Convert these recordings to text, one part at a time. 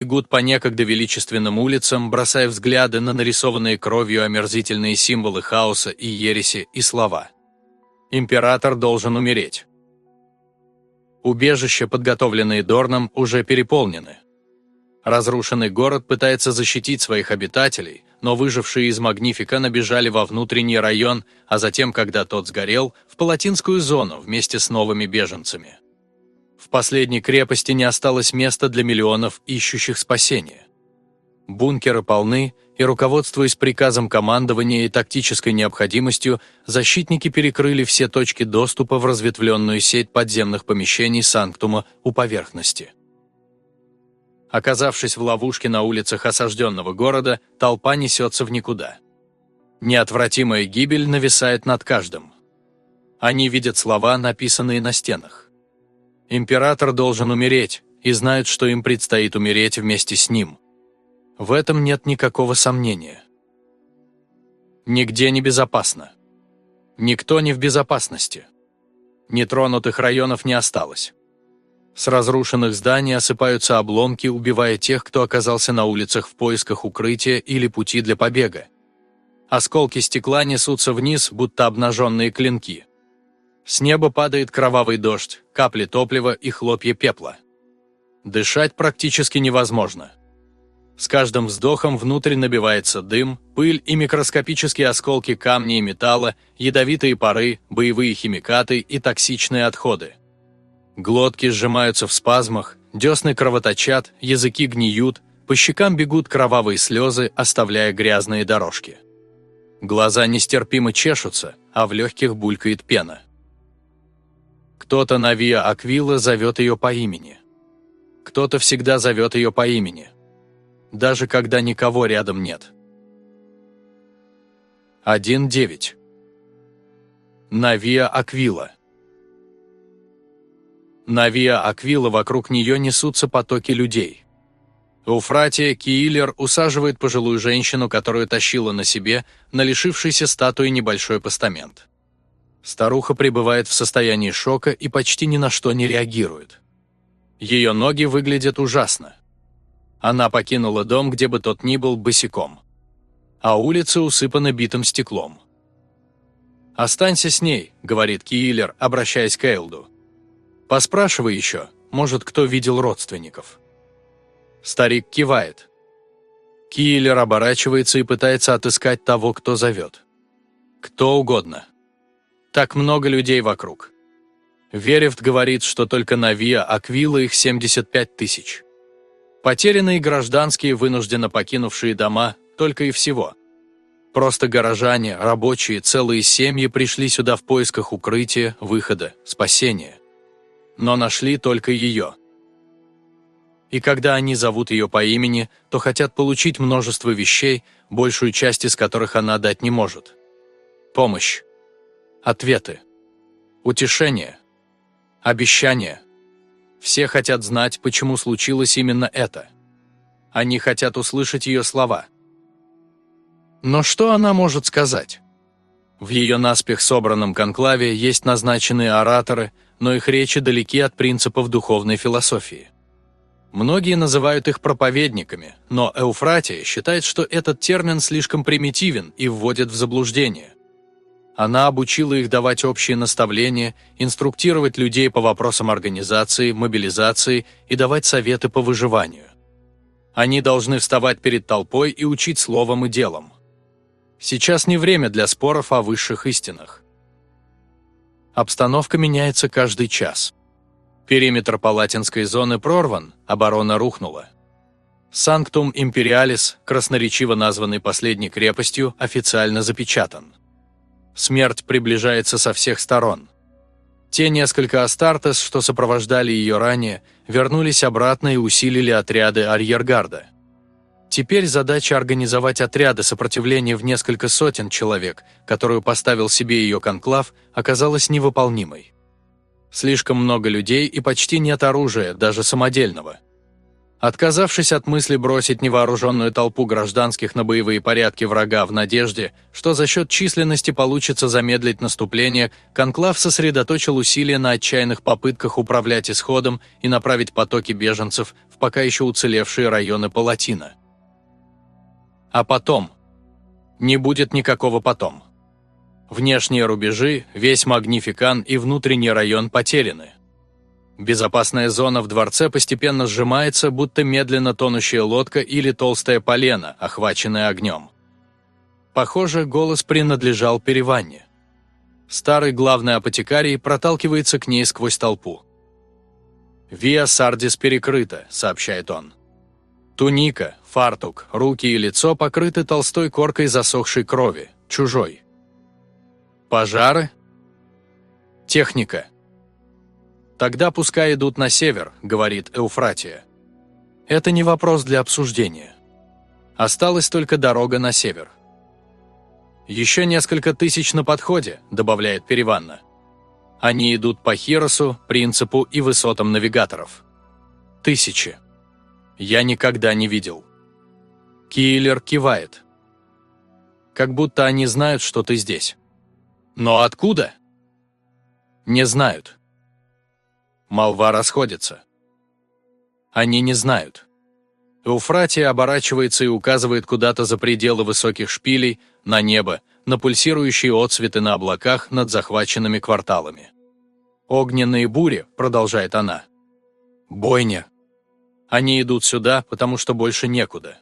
бегут по некогда величественным улицам, бросая взгляды на нарисованные кровью омерзительные символы хаоса и ереси и слова. Император должен умереть. Убежища, подготовленные Дорном, уже переполнены. Разрушенный город пытается защитить своих обитателей, но выжившие из Магнифика набежали во внутренний район, а затем, когда тот сгорел, в Палатинскую зону вместе с новыми беженцами. В последней крепости не осталось места для миллионов ищущих спасения. Бункеры полны, и, руководствуясь приказом командования и тактической необходимостью, защитники перекрыли все точки доступа в разветвленную сеть подземных помещений Санктума у поверхности. Оказавшись в ловушке на улицах осажденного города, толпа несется в никуда. Неотвратимая гибель нависает над каждым. Они видят слова, написанные на стенах. Император должен умереть, и знают, что им предстоит умереть вместе с ним – в этом нет никакого сомнения. Нигде не безопасно. Никто не в безопасности. Нетронутых районов не осталось. С разрушенных зданий осыпаются обломки, убивая тех, кто оказался на улицах в поисках укрытия или пути для побега. Осколки стекла несутся вниз, будто обнаженные клинки. С неба падает кровавый дождь, капли топлива и хлопья пепла. Дышать практически невозможно. С каждым вздохом внутрь набивается дым, пыль и микроскопические осколки камня и металла, ядовитые пары, боевые химикаты и токсичные отходы. Глотки сжимаются в спазмах, десны кровоточат, языки гниют, по щекам бегут кровавые слезы, оставляя грязные дорожки. Глаза нестерпимо чешутся, а в легких булькает пена. Кто-то на Виа Аквила зовет ее по имени. Кто-то всегда зовет ее по имени – даже когда никого рядом нет. 1.9. Навиа Аквила Навиа Аквила вокруг нее несутся потоки людей. Уфратия Киилер усаживает пожилую женщину, которую тащила на себе, на лишившейся статуи небольшой постамент. Старуха пребывает в состоянии шока и почти ни на что не реагирует. Ее ноги выглядят ужасно. Она покинула дом, где бы тот ни был, босиком. А улица усыпана битым стеклом. «Останься с ней», — говорит Киллер, обращаясь к Эйлду. «Поспрашивай еще, может, кто видел родственников». Старик кивает. Киллер оборачивается и пытается отыскать того, кто зовет. Кто угодно. Так много людей вокруг. Верефт говорит, что только на Виа Аквила их 75 тысяч. Потерянные гражданские, вынужденно покинувшие дома, только и всего. Просто горожане, рабочие, целые семьи пришли сюда в поисках укрытия, выхода, спасения. Но нашли только ее. И когда они зовут ее по имени, то хотят получить множество вещей, большую часть из которых она дать не может. Помощь. Ответы. Утешение. Обещания. Все хотят знать, почему случилось именно это. Они хотят услышать ее слова. Но что она может сказать? В ее наспех собранном конклаве есть назначенные ораторы, но их речи далеки от принципов духовной философии. Многие называют их проповедниками, но Эуфратия считает, что этот термин слишком примитивен и вводит в заблуждение. Она обучила их давать общие наставления, инструктировать людей по вопросам организации, мобилизации и давать советы по выживанию. Они должны вставать перед толпой и учить словом и делом. Сейчас не время для споров о высших истинах. Обстановка меняется каждый час. Периметр палатинской зоны прорван, оборона рухнула. Санктум Империалис, красноречиво названный последней крепостью, официально запечатан. Смерть приближается со всех сторон. Те несколько Астартес, что сопровождали ее ранее, вернулись обратно и усилили отряды арьергарда. Теперь задача организовать отряды сопротивления в несколько сотен человек, которую поставил себе ее конклав, оказалась невыполнимой. Слишком много людей и почти нет оружия, даже самодельного. Отказавшись от мысли бросить невооруженную толпу гражданских на боевые порядки врага в надежде, что за счет численности получится замедлить наступление, Конклав сосредоточил усилия на отчаянных попытках управлять исходом и направить потоки беженцев в пока еще уцелевшие районы Палатина. А потом? Не будет никакого потом. Внешние рубежи, весь Магнификан и внутренний район потеряны. Безопасная зона в дворце постепенно сжимается, будто медленно тонущая лодка или толстая полена, охваченная огнем. Похоже, голос принадлежал Переванне. Старый главный апотекарий проталкивается к ней сквозь толпу. «Виа Сардис перекрыта», — сообщает он. Туника, фартук, руки и лицо покрыты толстой коркой засохшей крови, чужой. Пожары? Техника. «Тогда пускай идут на север», — говорит Эуфратия. Это не вопрос для обсуждения. Осталась только дорога на север. «Еще несколько тысяч на подходе», — добавляет Переванна. Они идут по Хиросу, Принципу и высотам навигаторов. Тысячи. Я никогда не видел. Киллер кивает. Как будто они знают, что ты здесь. Но откуда? Не знают. Молва расходится. Они не знают. Эуфратия оборачивается и указывает куда-то за пределы высоких шпилей, на небо, на пульсирующие отцветы на облаках над захваченными кварталами. «Огненные бури», — продолжает она. «Бойня». Они идут сюда, потому что больше некуда.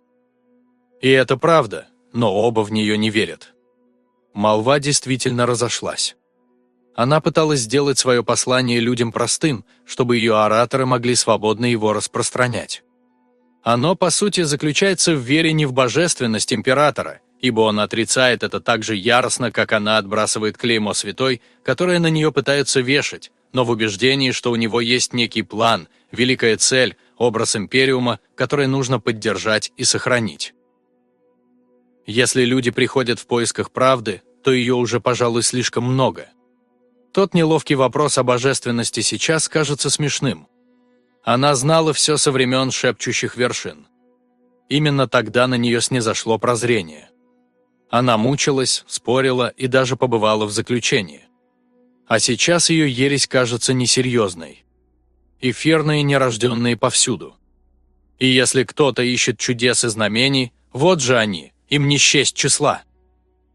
И это правда, но оба в нее не верят. Молва действительно разошлась. Она пыталась сделать свое послание людям простым, чтобы ее ораторы могли свободно его распространять. Оно, по сути, заключается в вере не в божественность императора, ибо он отрицает это так же яростно, как она отбрасывает клеймо святой, которое на нее пытаются вешать, но в убеждении, что у него есть некий план, великая цель, образ империума, который нужно поддержать и сохранить. Если люди приходят в поисках правды, то ее уже, пожалуй, слишком много. Тот неловкий вопрос о божественности сейчас кажется смешным. Она знала все со времен шепчущих вершин. Именно тогда на нее снизошло прозрение. Она мучилась, спорила и даже побывала в заключении. А сейчас ее ересь кажется несерьезной. Эфирные нерожденные повсюду. И если кто-то ищет чудес и знамений, вот же они, им не счесть числа.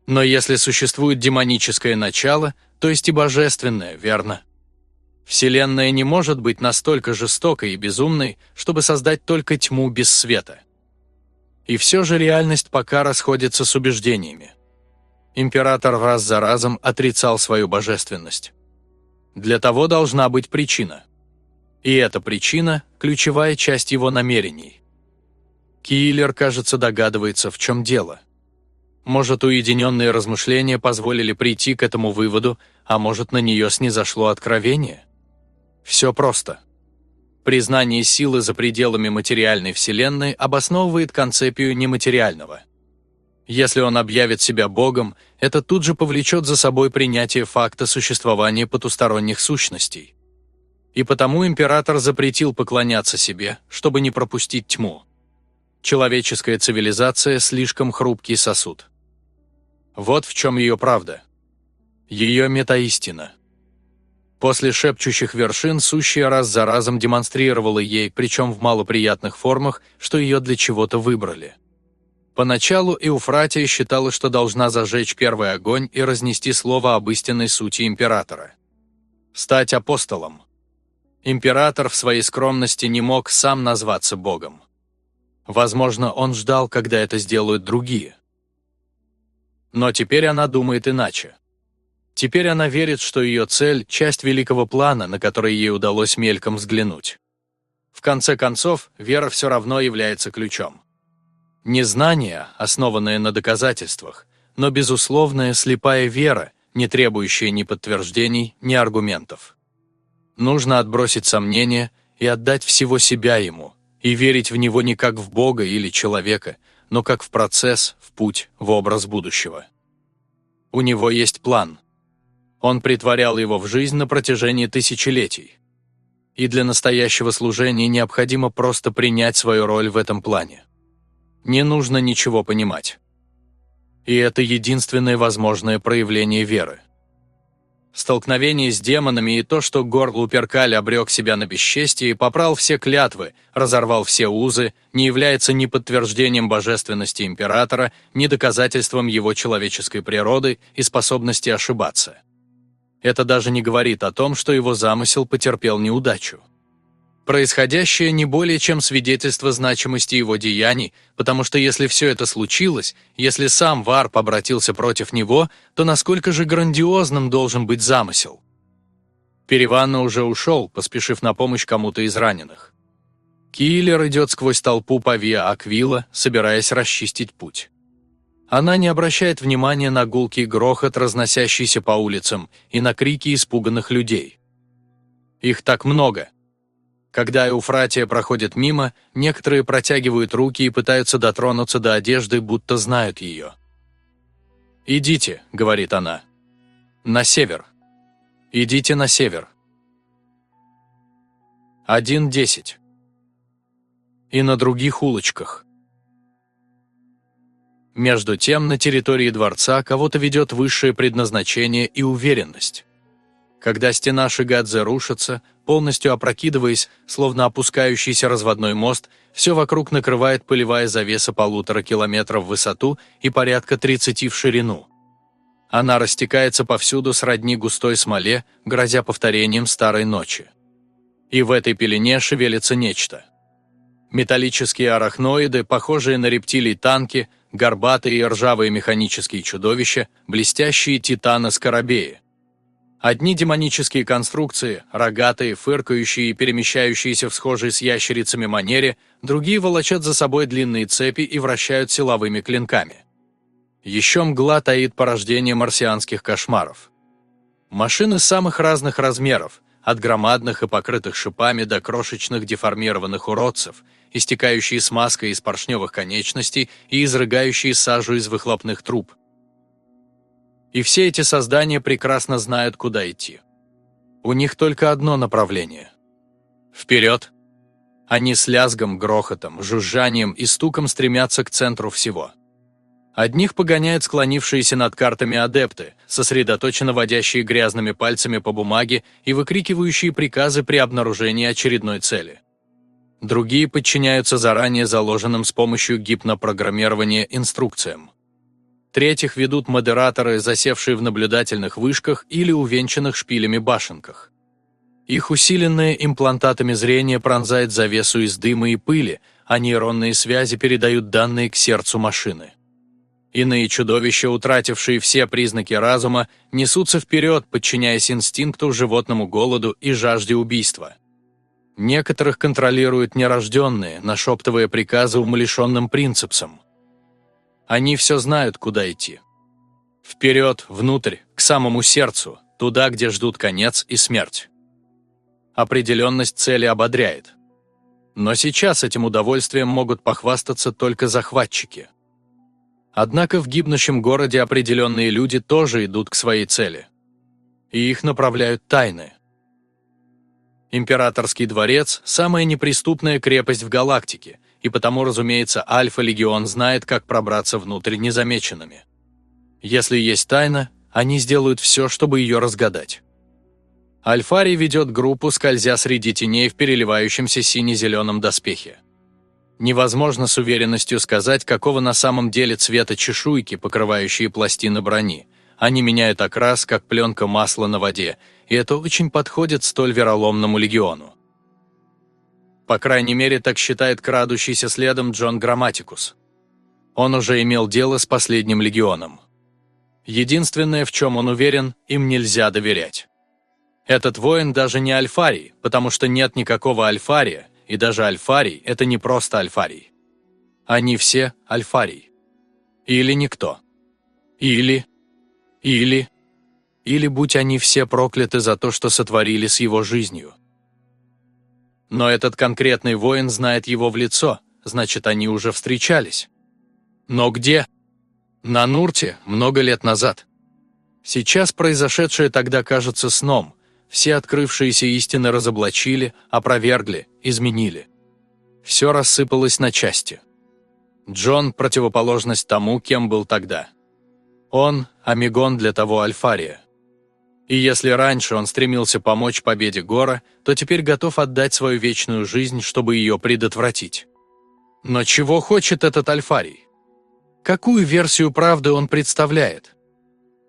Но если существует демоническое начало, то есть и божественное, верно? Вселенная не может быть настолько жестокой и безумной, чтобы создать только тьму без света. И все же реальность пока расходится с убеждениями. Император раз за разом отрицал свою божественность. Для того должна быть причина. И эта причина – ключевая часть его намерений. Киллер, кажется, догадывается, в чем дело – может, уединенные размышления позволили прийти к этому выводу, а может, на нее снизошло откровение? Все просто. Признание силы за пределами материальной Вселенной обосновывает концепцию нематериального. Если он объявит себя Богом, это тут же повлечет за собой принятие факта существования потусторонних сущностей. И потому император запретил поклоняться себе, чтобы не пропустить тьму. Человеческая цивилизация – слишком хрупкий сосуд. Вот в чем ее правда. Ее метаистина. После шепчущих вершин сущая раз за разом демонстрировала ей, причем в малоприятных формах, что ее для чего-то выбрали. Поначалу Эуфратия считала, что должна зажечь первый огонь и разнести слово об истинной сути императора. Стать апостолом. Император в своей скромности не мог сам назваться богом. Возможно, он ждал, когда это сделают другие. Но теперь она думает иначе. Теперь она верит, что ее цель – часть великого плана, на который ей удалось мельком взглянуть. В конце концов, вера все равно является ключом. Не знание, основанное на доказательствах, но безусловная слепая вера, не требующая ни подтверждений, ни аргументов. Нужно отбросить сомнения и отдать всего себя ему, и верить в него не как в Бога или человека – но как в процесс, в путь, в образ будущего. У него есть план. Он притворял его в жизнь на протяжении тысячелетий. И для настоящего служения необходимо просто принять свою роль в этом плане. Не нужно ничего понимать. И это единственное возможное проявление веры. Столкновение с демонами и то, что Гор Луперкаль обрек себя на бесчестие и попрал все клятвы, разорвал все узы, не является ни подтверждением божественности императора, ни доказательством его человеческой природы и способности ошибаться. Это даже не говорит о том, что его замысел потерпел неудачу. Происходящее не более чем свидетельство значимости его деяний, потому что если все это случилось, если сам Варп обратился против него, то насколько же грандиозным должен быть замысел? Переванна уже ушел, поспешив на помощь кому-то из раненых. Киллер идет сквозь толпу по Виа Аквила, собираясь расчистить путь. Она не обращает внимания на гулкий грохот, разносящийся по улицам, и на крики испуганных людей. Их так много – когда Эуфратия проходит мимо, некоторые протягивают руки и пытаются дотронуться до одежды, будто знают ее. «Идите», — говорит она. «На север. Идите на север». 1.10. И на других улочках. Между тем, на территории дворца кого-то ведет высшее предназначение и уверенность. Когда стена Шигадзе рушится, полностью опрокидываясь, словно опускающийся разводной мост, все вокруг накрывает пылевая завеса полутора километров в высоту и порядка 30 в ширину. Она растекается повсюду сродни густой смоле, грозя повторением старой ночи. И в этой пелене шевелится нечто. Металлические арахноиды, похожие на рептилий-танки, горбатые и ржавые механические чудовища, блестящие титаны-скоробеи – Одни демонические конструкции, рогатые, фыркающие и перемещающиеся в схожей с ящерицами манере, другие волочат за собой длинные цепи и вращают силовыми клинками. Еще мгла таит порождение марсианских кошмаров. Машины самых разных размеров, от громадных и покрытых шипами до крошечных деформированных уродцев, истекающие смазкой из поршневых конечностей и изрыгающие сажу из выхлопных труб, и все эти создания прекрасно знают, куда идти. У них только одно направление. Вперед! Они с лязгом, грохотом, жужжанием и стуком стремятся к центру всего. Одних погоняют склонившиеся над картами адепты, сосредоточенно водящие грязными пальцами по бумаге и выкрикивающие приказы при обнаружении очередной цели. Другие подчиняются заранее заложенным с помощью гипнопрограммирования инструкциям. Третьих ведут модераторы, засевшие в наблюдательных вышках или увенчанных шпилями башенках. Их усиленное имплантатами зрение пронзает завесу из дыма и пыли, а нейронные связи передают данные к сердцу машины. Иные чудовища, утратившие все признаки разума, несутся вперед, подчиняясь инстинкту, животному голоду и жажде убийства. Некоторых контролируют нерожденные, нашептывая приказы умалишенным принципсам. Они все знают, куда идти. Вперед, внутрь, к самому сердцу, туда, где ждут конец и смерть. Определенность цели ободряет. Но сейчас этим удовольствием могут похвастаться только захватчики. Однако в гибнущем городе определенные люди тоже идут к своей цели. И их направляют тайны. Императорский дворец – самая неприступная крепость в галактике – и потому, разумеется, Альфа-легион знает, как пробраться внутрь незамеченными. Если есть тайна, они сделают все, чтобы ее разгадать. Альфарий ведет группу, скользя среди теней в переливающемся сине-зеленом доспехе. Невозможно с уверенностью сказать, какого на самом деле цвета чешуйки, покрывающие пластины брони. Они меняют окрас, как пленка масла на воде, и это очень подходит столь вероломному легиону. По крайней мере, так считает крадущийся следом Джон Грамматикус. Он уже имел дело с последним легионом. Единственное, в чем он уверен, им нельзя доверять. Этот воин даже не альфарий, потому что нет никакого альфария, и даже альфарий – это не просто альфарий. Они все альфарий. Или никто. Или, или, или будь они все прокляты за то, что сотворили с его жизнью. Но этот конкретный воин знает его в лицо, значит, они уже встречались. Но где? На Нурте, много лет назад. Сейчас произошедшее тогда кажется сном. все открывшиеся истины разоблачили, опровергли, изменили. Все рассыпалось на части. Джон – противоположность тому, кем был тогда. Он – амигон для того Альфария. И если раньше он стремился помочь победе Гора, то теперь готов отдать свою вечную жизнь, чтобы ее предотвратить. Но чего хочет этот Альфарий? Какую версию правды он представляет?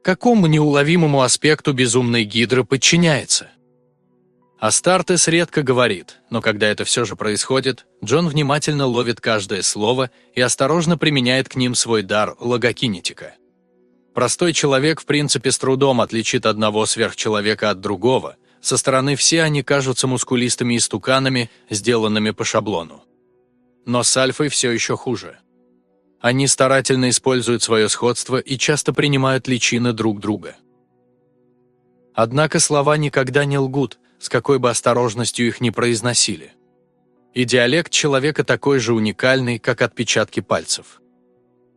Какому неуловимому аспекту безумной гидры подчиняется? Астартес редко говорит, но когда это все же происходит, Джон внимательно ловит каждое слово и осторожно применяет к ним свой дар логокинетика. Простой человек в принципе с трудом отличит одного сверхчеловека от другого, со стороны все они кажутся мускулистыми истуканами, сделанными по шаблону. Но с Альфой все еще хуже. Они старательно используют свое сходство и часто принимают личины друг друга. Однако слова никогда не лгут, с какой бы осторожностью их ни произносили. И диалект человека такой же уникальный, как отпечатки пальцев.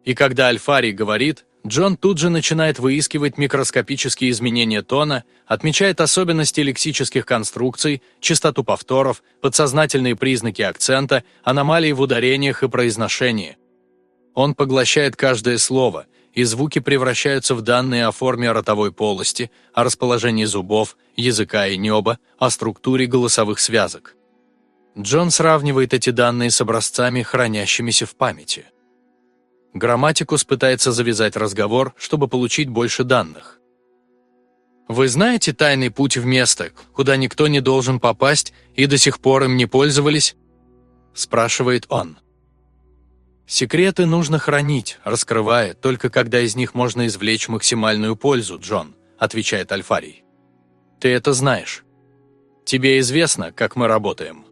И когда Альфарий говорит, Джон тут же начинает выискивать микроскопические изменения тона, отмечает особенности лексических конструкций, частоту повторов, подсознательные признаки акцента, аномалии в ударениях и произношении. Он поглощает каждое слово, и звуки превращаются в данные о форме ротовой полости, о расположении зубов, языка и неба, о структуре голосовых связок. Джон сравнивает эти данные с образцами, хранящимися в памяти. Грамматикус пытается завязать разговор, чтобы получить больше данных. Вы знаете тайный путь в место, куда никто не должен попасть и до сих пор им не пользовались? Спрашивает он. Секреты нужно хранить, раскрывая, только когда из них можно извлечь максимальную пользу, Джон, отвечает Альфарий. Ты это знаешь. Тебе известно, как мы работаем.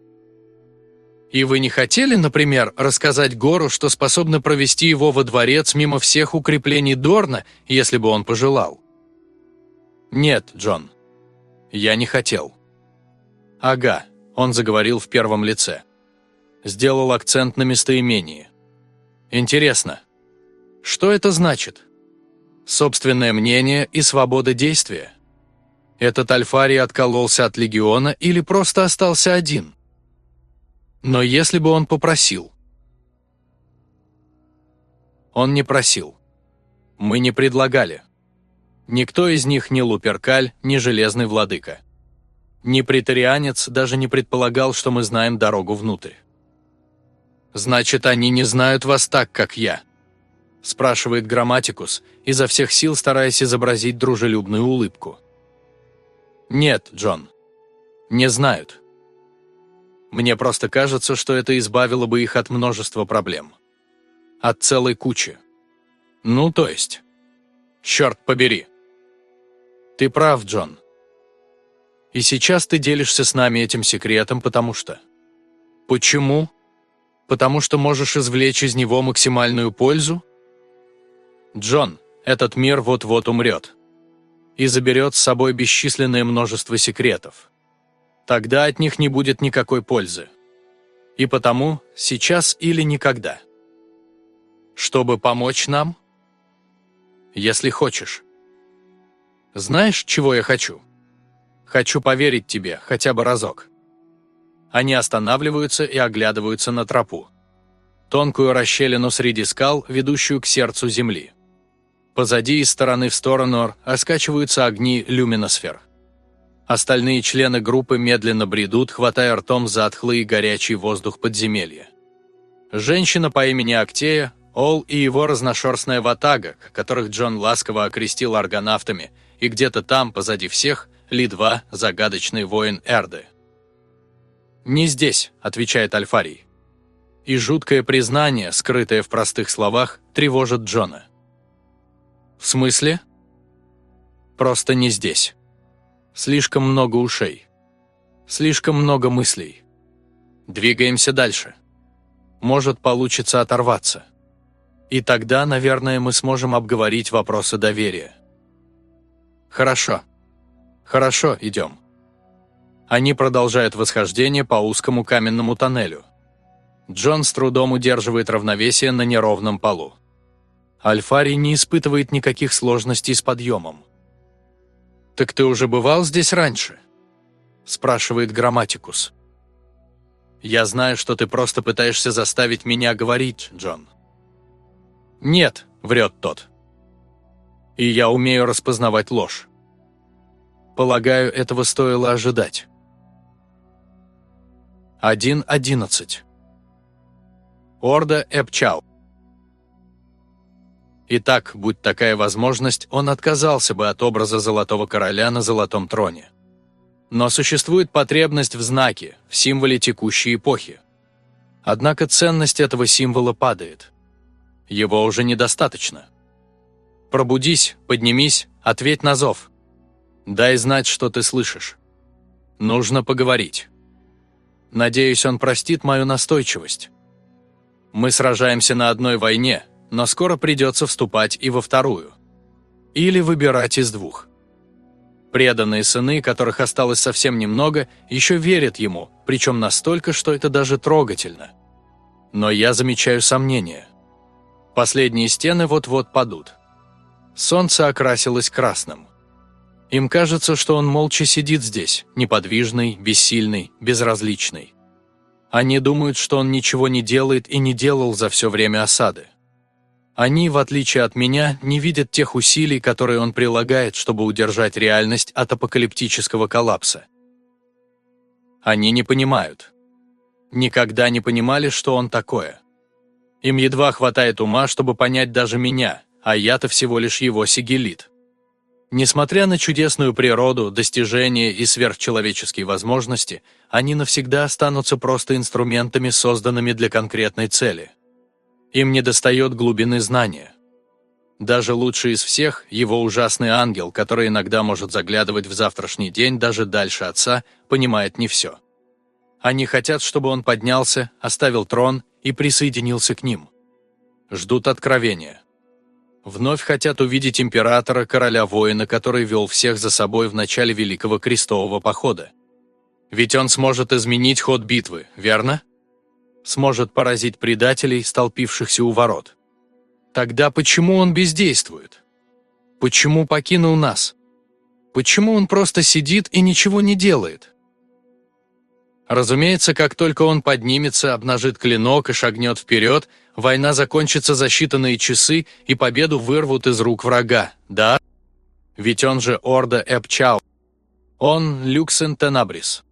И вы не хотели, например, рассказать Гору, что способны провести его во дворец мимо всех укреплений Дорна, если бы он пожелал? Нет, Джон. Я не хотел. Ага, он заговорил в первом лице. Сделал акцент на местоимении. Интересно, что это значит? Собственное мнение и свобода действия? Этот Альфарий откололся от легиона или просто остался один? Но если бы он попросил? Он не просил. Мы не предлагали. Никто из них ни Луперкаль, ни Железный Владыка. Ни претарианец даже не предполагал, что мы знаем дорогу внутрь. «Значит, они не знают вас так, как я?» спрашивает Грамматикус, изо всех сил стараясь изобразить дружелюбную улыбку. «Нет, Джон. Не знают. Мне просто кажется, что это избавило бы их от множества проблем. От целой кучи. Ну, то есть. Черт побери. Ты прав, Джон. И сейчас ты делишься с нами этим секретом, потому что... Почему? Потому что можешь извлечь из него максимальную пользу? Джон, этот мир вот-вот умрет. И заберет с собой бесчисленное множество секретов. Тогда от них не будет никакой пользы. И потому сейчас или никогда. Чтобы помочь нам? Если хочешь. Знаешь, чего я хочу? Хочу поверить тебе хотя бы разок. Они останавливаются и оглядываются на тропу. Тонкую расщелину среди скал, ведущую к сердцу земли. Позади из стороны в сторону раскачиваются огни люминосфер. Остальные члены группы медленно бредут, хватая ртом затхлый и горячий воздух подземелья. Женщина по имени Актея, Ол и его разношерстная ватага, которых Джон ласково окрестил аргонавтами, и где-то там, позади всех, Ли-2, загадочный воин Эрды. «Не здесь», — отвечает Альфарий. И жуткое признание, скрытое в простых словах, тревожит Джона. «В смысле?» «Просто не здесь». Слишком много ушей. Слишком много мыслей. Двигаемся дальше. Может получится оторваться. И тогда, наверное, мы сможем обговорить вопросы доверия. Хорошо. Хорошо, идем. Они продолжают восхождение по узкому каменному тоннелю. Джон с трудом удерживает равновесие на неровном полу. Альфари не испытывает никаких сложностей с подъемом. «Так ты уже бывал здесь раньше?» – спрашивает Грамматикус. «Я знаю, что ты просто пытаешься заставить меня говорить, Джон». «Нет», – врет тот. «И я умею распознавать ложь». Полагаю, этого стоило ожидать. 1.11. Орда Эпчау. Итак, будь такая возможность, он отказался бы от образа Золотого Короля на Золотом Троне. Но существует потребность в знаке, в символе текущей эпохи. Однако ценность этого символа падает. Его уже недостаточно. Пробудись, поднимись, ответь на зов. Дай знать, что ты слышишь. Нужно поговорить. Надеюсь, он простит мою настойчивость. Мы сражаемся на одной войне, но скоро придется вступать и во вторую. Или выбирать из двух. Преданные сыны, которых осталось совсем немного, еще верят ему, причем настолько, что это даже трогательно. Но я замечаю сомнения. Последние стены вот-вот падут. Солнце окрасилось красным. Им кажется, что он молча сидит здесь, неподвижный, бессильный, безразличный. Они думают, что он ничего не делает и не делал за все время осады. Они, в отличие от меня, не видят тех усилий, которые он прилагает, чтобы удержать реальность от апокалиптического коллапса. Они не понимают. Никогда не понимали, что он такое. Им едва хватает ума, чтобы понять даже меня, а я-то всего лишь его сигелит. Несмотря на чудесную природу, достижения и сверхчеловеческие возможности, они навсегда останутся просто инструментами, созданными для конкретной цели. Им недостает глубины знания. Даже лучший из всех, его ужасный ангел, который иногда может заглядывать в завтрашний день даже дальше отца, понимает не все. Они хотят, чтобы он поднялся, оставил трон и присоединился к ним. Ждут откровения. Вновь хотят увидеть императора, короля-воина, который вел всех за собой в начале Великого Крестового Похода. Ведь он сможет изменить ход битвы, верно? Сможет поразить предателей, столпившихся у ворот. Тогда почему он бездействует? Почему покинул нас? Почему он просто сидит и ничего не делает? Разумеется, как только он поднимется, обнажит клинок и шагнет вперед, война закончится за считанные часы и победу вырвут из рук врага, да? Ведь он же Орда Эпчау. Он Люксен Тенабрис.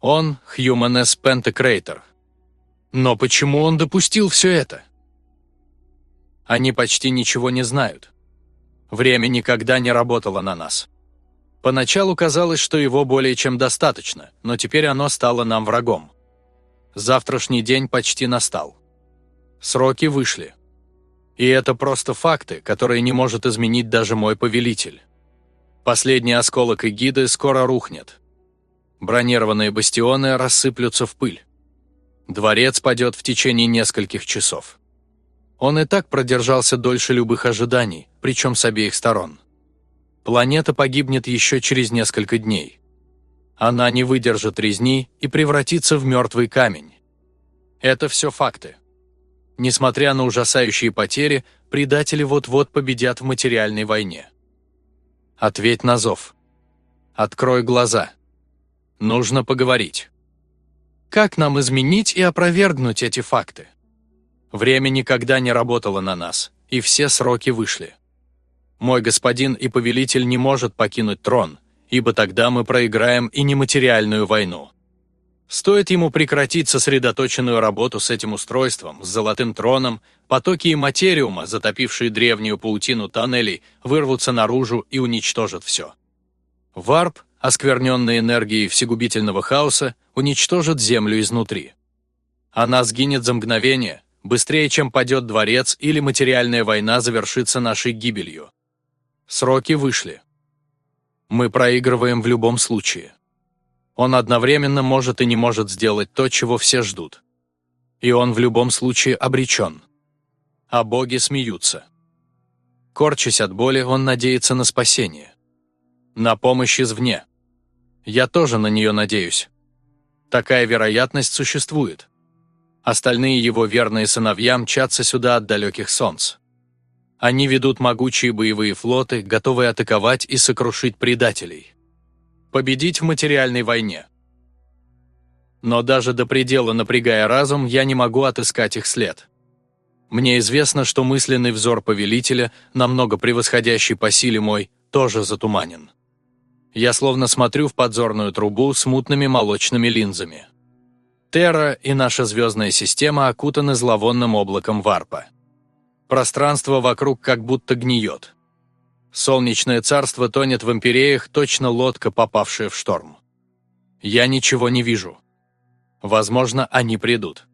Он Хьюманес Пентекрейтер. Но почему он допустил все это? Они почти ничего не знают. Время никогда не работало на нас. Поначалу казалось, что его более чем достаточно, но теперь оно стало нам врагом. Завтрашний день почти настал. Сроки вышли. И это просто факты, которые не может изменить даже мой повелитель. Последний осколок эгиды скоро рухнет. Бронированные бастионы рассыплются в пыль. Дворец падет в течение нескольких часов. Он и так продержался дольше любых ожиданий, причем с обеих сторон. Планета погибнет еще через несколько дней. Она не выдержит резни и превратится в мертвый камень. Это все факты. Несмотря на ужасающие потери, предатели вот-вот победят в материальной войне. Ответь на зов. Открой глаза. Нужно поговорить. Как нам изменить и опровергнуть эти факты? Время никогда не работало на нас, и все сроки вышли. Мой господин и повелитель не может покинуть трон, ибо тогда мы проиграем и нематериальную войну. Стоит ему прекратить сосредоточенную работу с этим устройством, с золотым троном, потоки материума, затопившие древнюю паутину тоннелей, вырвутся наружу и уничтожат все. Варп, оскверненный энергией всегубительного хаоса, уничтожит Землю изнутри. Она сгинет за мгновение, быстрее, чем падет дворец или материальная война завершится нашей гибелью. Сроки вышли. Мы проигрываем в любом случае. Он одновременно может и не может сделать то, чего все ждут. И он в любом случае обречен. А боги смеются. Корчась от боли, он надеется на спасение. На помощь извне. Я тоже на нее надеюсь. Такая вероятность существует. Остальные его верные сыновья мчатся сюда от далеких солнц. Они ведут могучие боевые флоты, готовые атаковать и сокрушить предателей. Победить в материальной войне. Но даже до предела напрягая разум, я не могу отыскать их след. Мне известно, что мысленный взор повелителя, намного превосходящий по силе мой, тоже затуманен. Я словно смотрю в подзорную трубу с мутными молочными линзами. Терра и наша звездная система окутаны зловонным облаком варпа. Пространство вокруг как будто гниет. Солнечное царство тонет в империях, точно лодка, попавшая в шторм. Я ничего не вижу. Возможно, они придут.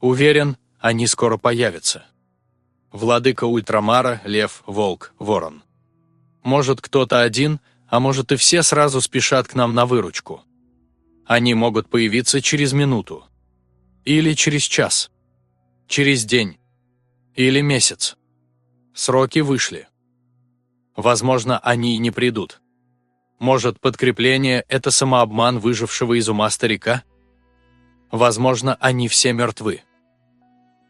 Уверен, они скоро появятся. Владыка Ультрамара, Лев, Волк, Ворон. Может, кто-то один, а может и все сразу спешат к нам на выручку. Они могут появиться через минуту. Или через час. Через день. Или месяц. Сроки вышли. Возможно, они и не придут. Может, подкрепление – это самообман выжившего из ума старика? Возможно, они все мертвы.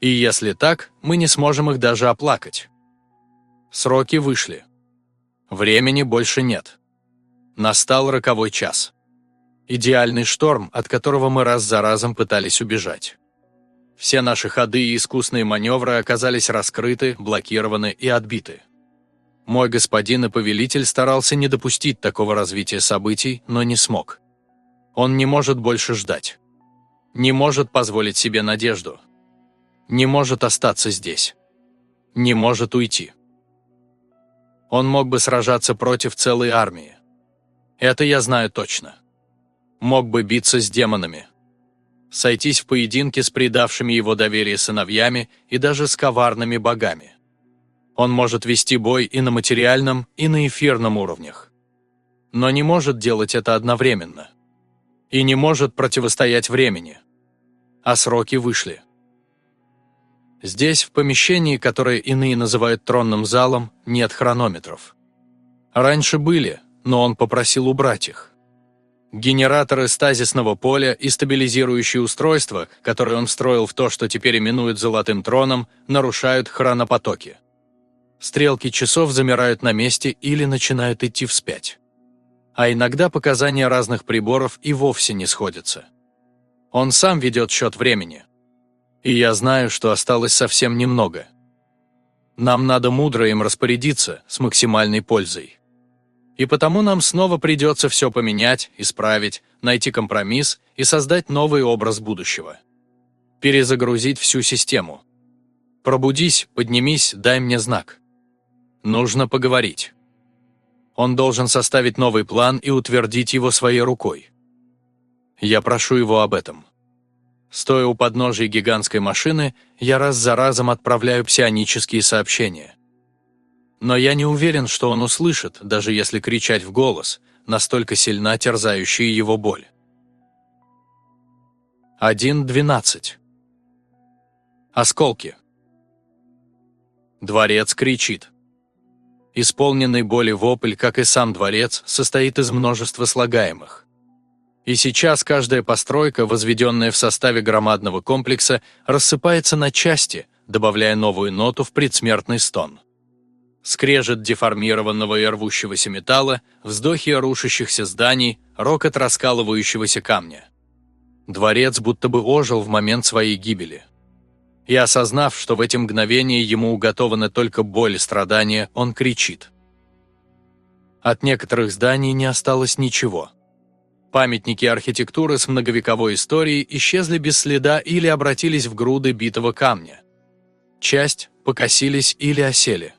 И если так, мы не сможем их даже оплакать. Сроки вышли. Времени больше нет. Настал роковой час. Идеальный шторм, от которого мы раз за разом пытались убежать. Все наши ходы и искусные маневры оказались раскрыты, блокированы и отбиты. Мой господин и повелитель старался не допустить такого развития событий, но не смог. Он не может больше ждать. Не может позволить себе надежду. Не может остаться здесь. Не может уйти. Он мог бы сражаться против целой армии. Это я знаю точно. Мог бы биться с демонами. Сойтись в поединке с предавшими его доверие сыновьями и даже с коварными богами. Он может вести бой и на материальном, и на эфирном уровнях. Но не может делать это одновременно. И не может противостоять времени а сроки вышли. Здесь, в помещении, которое иные называют тронным залом, нет хронометров. Раньше были, но он попросил убрать их. Генераторы стазисного поля и стабилизирующие устройства, которые он встроил в то, что теперь именуют «золотым троном», нарушают хронопотоки. Стрелки часов замирают на месте или начинают идти вспять. А иногда показания разных приборов и вовсе не сходятся. Он сам ведет счет времени. И я знаю, что осталось совсем немного. Нам надо мудро им распорядиться с максимальной пользой. И потому нам снова придется все поменять, исправить, найти компромисс и создать новый образ будущего. Перезагрузить всю систему. Пробудись, поднимись, дай мне знак. Нужно поговорить. Он должен составить новый план и утвердить его своей рукой. Я прошу его об этом. Стоя у подножия гигантской машины, я раз за разом отправляю псионические сообщения. Но я не уверен, что он услышит, даже если кричать в голос, настолько сильна терзающая его боль. 1.12. Осколки. Дворец кричит. Исполненный боли вопль, как и сам дворец, состоит из множества слагаемых. И сейчас каждая постройка, возведенная в составе громадного комплекса, рассыпается на части, добавляя новую ноту в предсмертный стон. Скрежет деформированного и рвущегося металла, вздохи рушащихся зданий, рокот раскалывающегося камня. Дворец будто бы ожил в момент своей гибели. И осознав, что в эти мгновения ему уготованы только боль и страдания, он кричит. От некоторых зданий не осталось ничего – Памятники архитектуры с многовековой историей исчезли без следа или обратились в груды битого камня. Часть покосились или осели.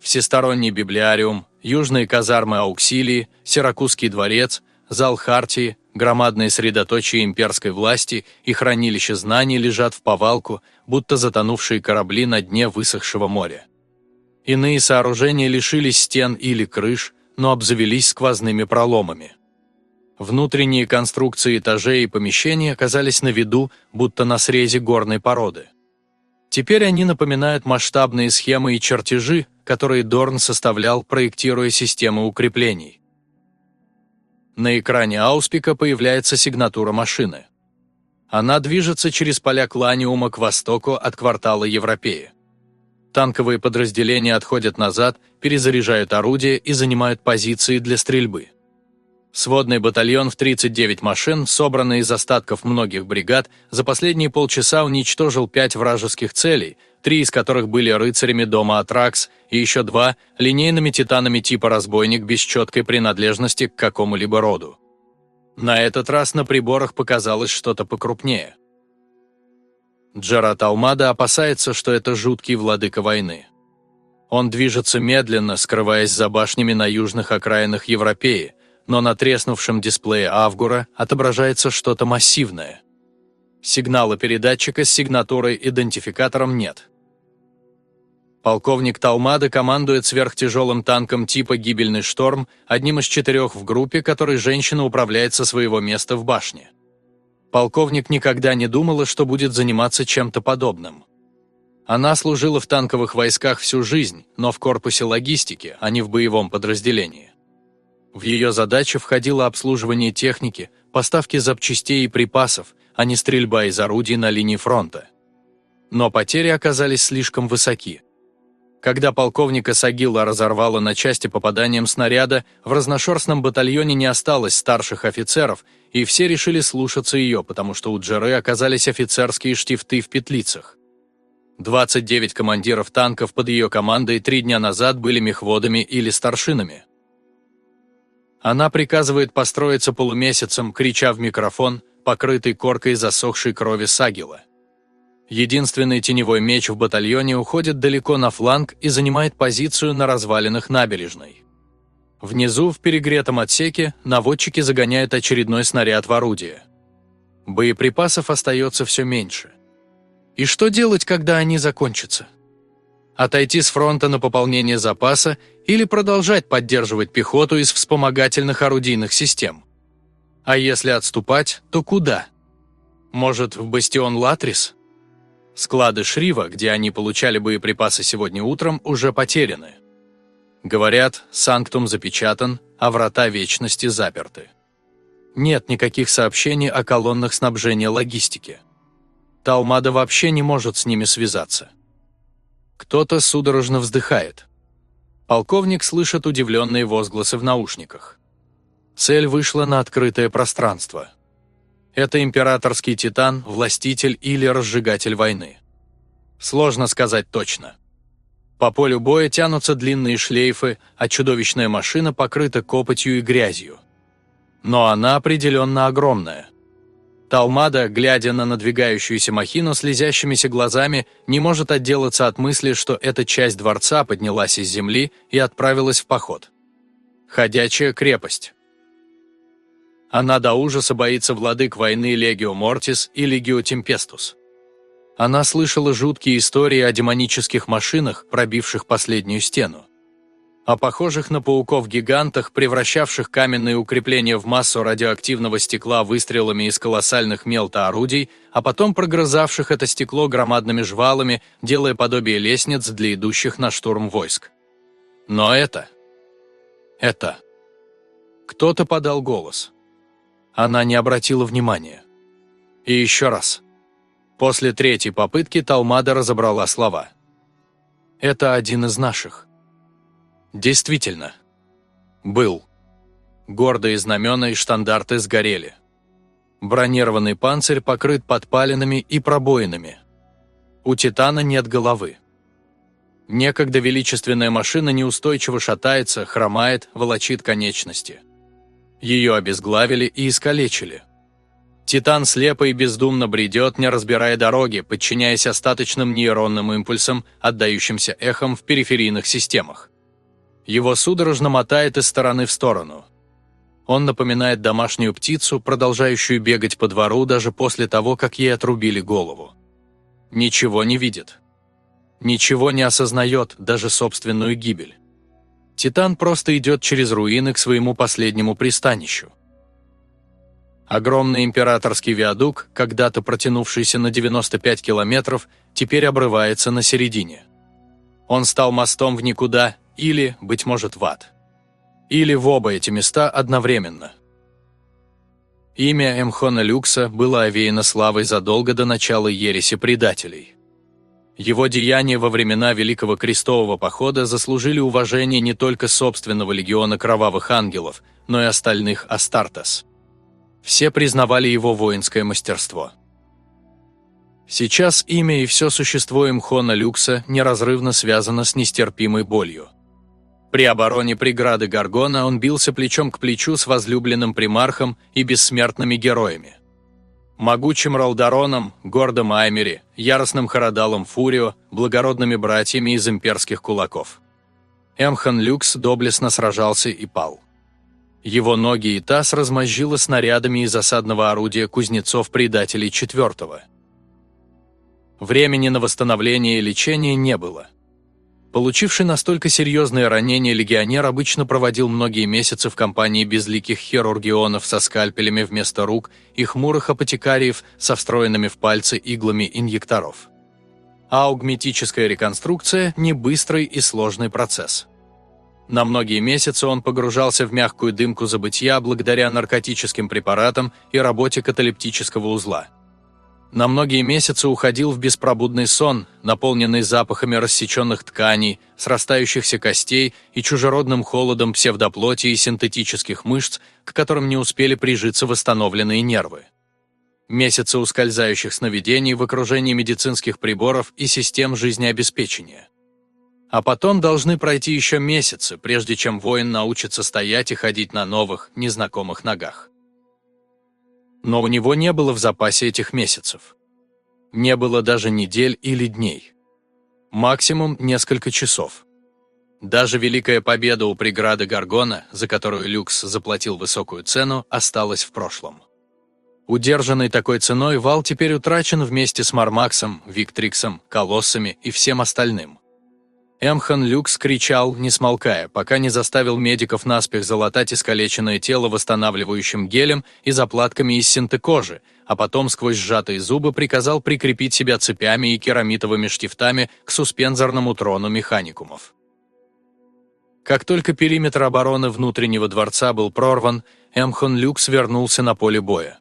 Всесторонний библиариум, южные казармы Ауксилии, Сиракузский дворец, зал Хартии, громадное средоточие имперской власти и хранилище знаний лежат в повалку, будто затонувшие корабли на дне высохшего моря. Иные сооружения лишились стен или крыш, но обзавелись сквозными проломами. Внутренние конструкции этажей и помещений оказались на виду, будто на срезе горной породы. Теперь они напоминают масштабные схемы и чертежи, которые Дорн составлял, проектируя систему укреплений. На экране Ауспика появляется сигнатура машины. Она движется через поля Кланиума к востоку от квартала Европеи. Танковые подразделения отходят назад, перезаряжают орудия и занимают позиции для стрельбы. Сводный батальон в 39 машин, собранный из остатков многих бригад, за последние полчаса уничтожил пять вражеских целей, три из которых были рыцарями дома Атракс и еще два – линейными титанами типа разбойник без четкой принадлежности к какому-либо роду. На этот раз на приборах показалось что-то покрупнее. Джарат Алмада опасается, что это жуткий владыка войны. Он движется медленно, скрываясь за башнями на южных окраинах Европеи, но на треснувшем дисплее Авгура отображается что-то массивное. Сигнала передатчика с сигнатурой-идентификатором нет. Полковник Талмада командует сверхтяжелым танком типа «Гибельный шторм», одним из четырех в группе, который женщина управляет со своего места в башне. Полковник никогда не думала, что будет заниматься чем-то подобным. Она служила в танковых войсках всю жизнь, но в корпусе логистики, а не в боевом подразделении. В ее задачи входило обслуживание техники, поставки запчастей и припасов, а не стрельба из орудий на линии фронта. Но потери оказались слишком высоки. Когда полковника Сагила разорвало на части попаданием снаряда, в разношерстном батальоне не осталось старших офицеров, и все решили слушаться ее, потому что у Джеры оказались офицерские штифты в петлицах. 29 командиров танков под ее командой три дня назад были мехводами или старшинами. Она приказывает построиться полумесяцем, крича в микрофон, покрытый коркой засохшей крови Сагила. Единственный теневой меч в батальоне уходит далеко на фланг и занимает позицию на развалинах набережной. Внизу, в перегретом отсеке, наводчики загоняют очередной снаряд в орудие. Боеприпасов остается все меньше. И что делать, когда они закончатся? Отойти с фронта на пополнение запаса или продолжать поддерживать пехоту из вспомогательных орудийных систем. А если отступать, то куда? Может, в бастион Латрис? Склады Шрива, где они получали боеприпасы сегодня утром, уже потеряны. Говорят, Санктум запечатан, а врата Вечности заперты. Нет никаких сообщений о колоннах снабжения логистики. Талмада вообще не может с ними связаться. Кто-то судорожно вздыхает. Полковник слышит удивленные возгласы в наушниках. Цель вышла на открытое пространство. Это императорский титан, властитель или разжигатель войны. Сложно сказать точно. По полю боя тянутся длинные шлейфы, а чудовищная машина покрыта копотью и грязью. Но она определенно огромная – Талмада, глядя на надвигающуюся махину слезящимися глазами, не может отделаться от мысли, что эта часть дворца поднялась из земли и отправилась в поход. Ходячая крепость. Она до ужаса боится владык войны Легио Мортис и Легио Темпестус. Она слышала жуткие истории о демонических машинах, пробивших последнюю стену о похожих на пауков-гигантах, превращавших каменные укрепления в массу радиоактивного стекла выстрелами из колоссальных мелтоорудий, а потом прогрызавших это стекло громадными жвалами, делая подобие лестниц для идущих на штурм войск. Но это... Это... Кто-то подал голос. Она не обратила внимания. И еще раз. После третьей попытки Талмада разобрала слова. «Это один из наших». Действительно. Был. Гордые знамена и штандарты сгорели. Бронированный панцирь покрыт подпалинами и пробоинами. У «Титана» нет головы. Некогда величественная машина неустойчиво шатается, хромает, волочит конечности. Ее обезглавили и искалечили. Титан слепо и бездумно бредет, не разбирая дороги, подчиняясь остаточным нейронным импульсам, отдающимся эхом в периферийных системах. Его судорожно мотает из стороны в сторону. Он напоминает домашнюю птицу, продолжающую бегать по двору даже после того, как ей отрубили голову. Ничего не видит. Ничего не осознает, даже собственную гибель. Титан просто идет через руины к своему последнему пристанищу. Огромный императорский виадук, когда-то протянувшийся на 95 километров, теперь обрывается на середине. Он стал мостом в никуда, или, быть может, в ад. Или в оба эти места одновременно. Имя Эмхона Люкса было овеяно славой задолго до начала ереси предателей. Его деяния во времена Великого Крестового Похода заслужили уважение не только собственного легиона Кровавых Ангелов, но и остальных Астартес. Все признавали его воинское мастерство. Сейчас имя и все существо Имхона Люкса неразрывно связано с нестерпимой болью. При обороне преграды Гаргона он бился плечом к плечу с возлюбленным примархом и бессмертными героями. Могучим Ралдароном, гордым Аймери, яростным Харадалом Фурио, благородными братьями из имперских кулаков. Эмхан Люкс доблестно сражался и пал. Его ноги и таз размозжило снарядами из осадного орудия кузнецов-предателей четвертого. Времени на восстановление и лечение не было. Получивший настолько серьезные ранения легионер обычно проводил многие месяцы в компании безликих хирургионов со скальпелями вместо рук и хмурых апотекариев со встроенными в пальцы иглами инъекторов. Аугметическая реконструкция – не быстрый и сложный процесс. На многие месяцы он погружался в мягкую дымку забытия благодаря наркотическим препаратам и работе каталептического узла – на многие месяцы уходил в беспробудный сон, наполненный запахами рассеченных тканей, срастающихся костей и чужеродным холодом псевдоплоти и синтетических мышц, к которым не успели прижиться восстановленные нервы. Месяцы ускользающих сновидений в окружении медицинских приборов и систем жизнеобеспечения. А потом должны пройти еще месяцы, прежде чем воин научится стоять и ходить на новых, незнакомых ногах. Но у него не было в запасе этих месяцев. Не было даже недель или дней. Максимум несколько часов. Даже Великая Победа у преграды Гаргона, за которую Люкс заплатил высокую цену, осталась в прошлом. Удержанный такой ценой, вал теперь утрачен вместе с Мармаксом, Виктриксом, Колоссами и всем остальным. Эмхан Люкс кричал, не смолкая, пока не заставил медиков наспех залатать искалеченное тело восстанавливающим гелем и заплатками из синтекожи, а потом сквозь сжатые зубы приказал прикрепить себя цепями и керамитовыми штифтами к суспензорному трону механикумов. Как только периметр обороны внутреннего дворца был прорван, Эмхон Люкс вернулся на поле боя.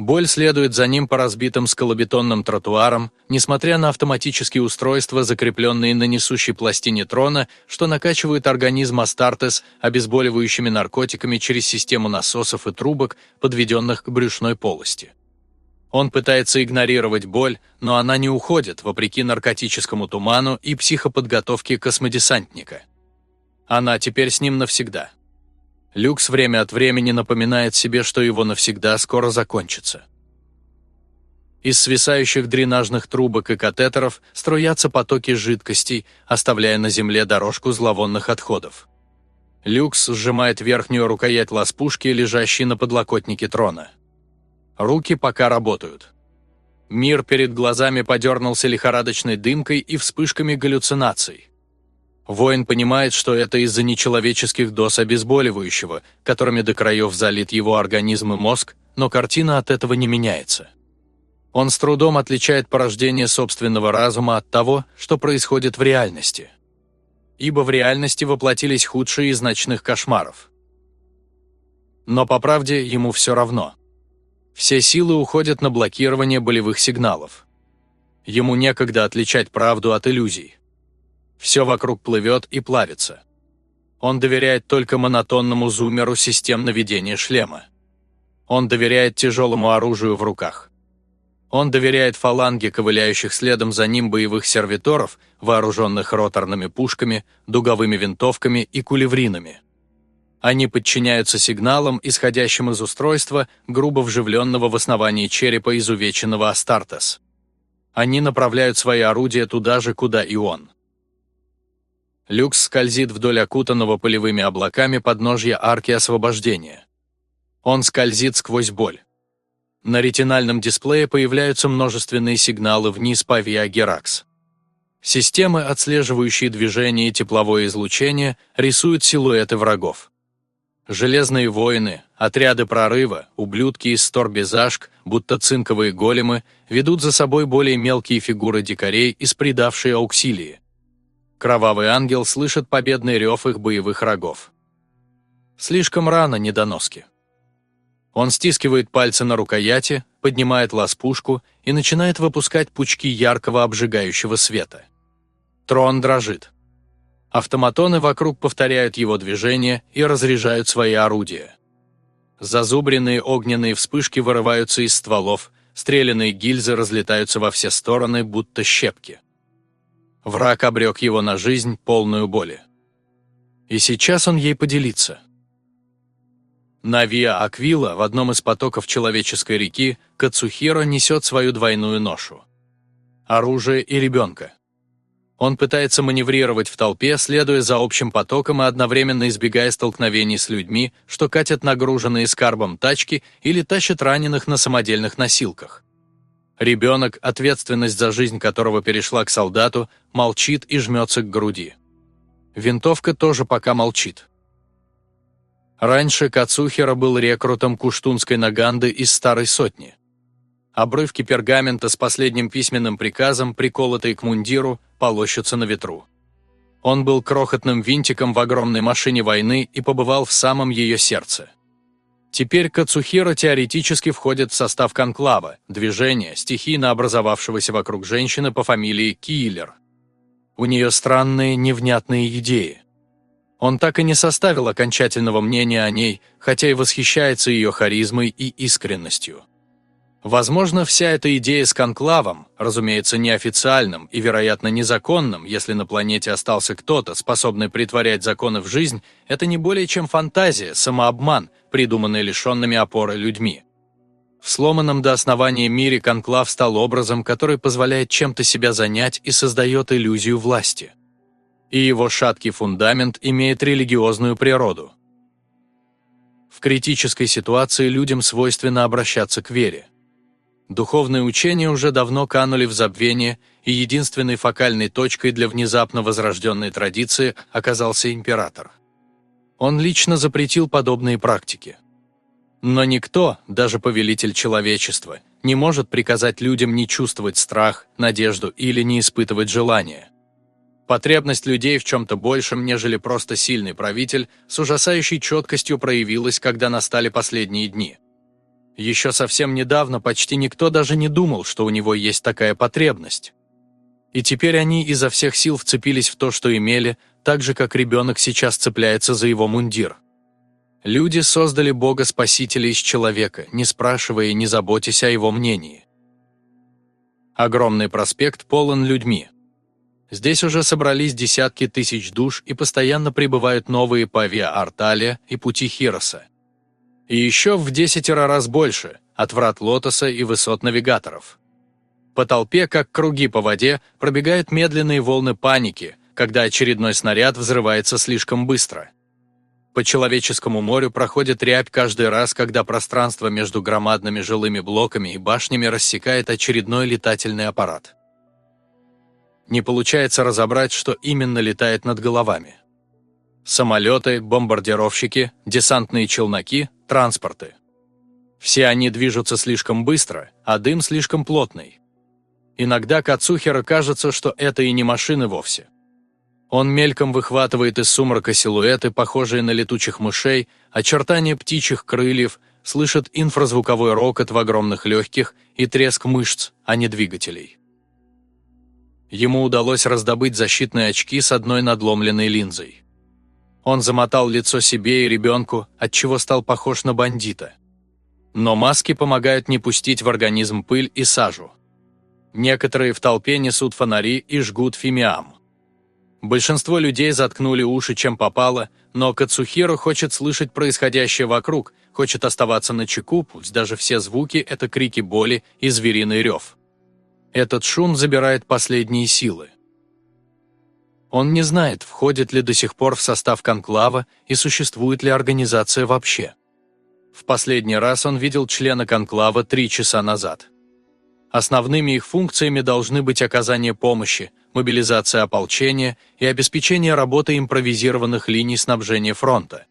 Боль следует за ним по разбитым скалобетонным тротуарам, несмотря на автоматические устройства, закрепленные на несущей пластине трона, что накачивают организм Астартес обезболивающими наркотиками через систему насосов и трубок, подведенных к брюшной полости. Он пытается игнорировать боль, но она не уходит, вопреки наркотическому туману и психоподготовке космодесантника. Она теперь с ним навсегда. Люкс время от времени напоминает себе, что его навсегда скоро закончится. Из свисающих дренажных трубок и катетеров струятся потоки жидкостей, оставляя на земле дорожку зловонных отходов. Люкс сжимает верхнюю рукоять ласпушки, лежащей на подлокотнике трона. Руки пока работают. Мир перед глазами подернулся лихорадочной дымкой и вспышками галлюцинаций. Воин понимает, что это из-за нечеловеческих доз обезболивающего, которыми до краев залит его организм и мозг, но картина от этого не меняется. Он с трудом отличает порождение собственного разума от того, что происходит в реальности. Ибо в реальности воплотились худшие из ночных кошмаров. Но по правде ему все равно. Все силы уходят на блокирование болевых сигналов. Ему некогда отличать правду от иллюзий. Все вокруг плывет и плавится. Он доверяет только монотонному зумеру систем наведения шлема. Он доверяет тяжелому оружию в руках. Он доверяет фаланге ковыляющих следом за ним боевых сервиторов, вооруженных роторными пушками, дуговыми винтовками и кулевринами. Они подчиняются сигналам, исходящим из устройства, грубо вживленного в основании черепа изувеченного Астартес. Они направляют свои орудия туда же, куда и он. Люкс скользит вдоль окутанного полевыми облаками подножья арки освобождения. Он скользит сквозь боль. На ретинальном дисплее появляются множественные сигналы вниз по Gerax. Системы, отслеживающие движение и тепловое излучение, рисуют силуэты врагов. Железные воины, отряды прорыва, ублюдки из Сторбезашк, будто цинковые големы, ведут за собой более мелкие фигуры дикарей из предавшей ауксилии. Кровавый ангел слышит победный рев их боевых рогов. Слишком рано недоноски. Он стискивает пальцы на рукояти, поднимает лаз-пушку и начинает выпускать пучки яркого обжигающего света. Трон дрожит. Автоматоны вокруг повторяют его движения и разряжают свои орудия. Зазубренные огненные вспышки вырываются из стволов, стрелянные гильзы разлетаются во все стороны, будто щепки. Враг обрек его на жизнь, полную боли. И сейчас он ей поделится. На Виа Аквила, в одном из потоков человеческой реки, Кацухиро несет свою двойную ношу. Оружие и ребенка. Он пытается маневрировать в толпе, следуя за общим потоком и одновременно избегая столкновений с людьми, что катят нагруженные скарбом тачки или тащат раненых на самодельных носилках. Ребенок, ответственность за жизнь которого перешла к солдату, молчит и жмется к груди. Винтовка тоже пока молчит. Раньше Кацухера был рекрутом Куштунской Наганды из Старой Сотни. Обрывки пергамента с последним письменным приказом, приколотые к мундиру, полощутся на ветру. Он был крохотным винтиком в огромной машине войны и побывал в самом ее сердце. Теперь Кацухира теоретически входит в состав конклава, движения, стихийно образовавшегося вокруг женщины по фамилии Киллер. У нее странные, невнятные идеи. Он так и не составил окончательного мнения о ней, хотя и восхищается ее харизмой и искренностью. Возможно, вся эта идея с конклавом, разумеется, неофициальным и, вероятно, незаконным, если на планете остался кто-то, способный притворять законы в жизнь, это не более чем фантазия, самообман, придуманный лишенными опоры людьми. В сломанном до основания мире конклав стал образом, который позволяет чем-то себя занять и создает иллюзию власти и его шаткий фундамент имеет религиозную природу. В критической ситуации людям свойственно обращаться к вере. Духовные учения уже давно канули в забвение, и единственной фокальной точкой для внезапно возрожденной традиции оказался император. Он лично запретил подобные практики. Но никто, даже повелитель человечества, не может приказать людям не чувствовать страх, надежду или не испытывать желания. Потребность людей в чем-то большем, нежели просто сильный правитель, с ужасающей четкостью проявилась, когда настали последние дни. Еще совсем недавно почти никто даже не думал, что у него есть такая потребность. И теперь они изо всех сил вцепились в то, что имели, так же, как ребенок сейчас цепляется за его мундир. Люди создали Бога-спасителя из человека, не спрашивая и не заботясь о его мнении. Огромный проспект полон людьми. Здесь уже собрались десятки тысяч душ и постоянно прибывают новые по Арталия и пути Хироса. И еще в десятеро раз больше, от врат Лотоса и высот навигаторов. По толпе, как круги по воде, пробегают медленные волны паники, когда очередной снаряд взрывается слишком быстро. По человеческому морю проходит рябь каждый раз, когда пространство между громадными жилыми блоками и башнями рассекает очередной летательный аппарат не получается разобрать, что именно летает над головами. Самолеты, бомбардировщики, десантные челноки, транспорты. Все они движутся слишком быстро, а дым слишком плотный. Иногда Кацухера кажется, что это и не машины вовсе. Он мельком выхватывает из сумрака силуэты, похожие на летучих мышей, очертания птичьих крыльев, слышит инфразвуковой рокот в огромных легких и треск мышц, а не двигателей. Ему удалось раздобыть защитные очки с одной надломленной линзой. Он замотал лицо себе и ребенку, отчего стал похож на бандита. Но маски помогают не пустить в организм пыль и сажу. Некоторые в толпе несут фонари и жгут фимиам. Большинство людей заткнули уши, чем попало, но Кацухиро хочет слышать происходящее вокруг, хочет оставаться на чеку, пусть даже все звуки – это крики боли и звериный рев. Этот шум забирает последние силы. Он не знает, входит ли до сих пор в состав конклава и существует ли организация вообще. В последний раз он видел члена конклава три часа назад. Основными их функциями должны быть оказание помощи, мобилизация ополчения и обеспечение работы импровизированных линий снабжения фронта.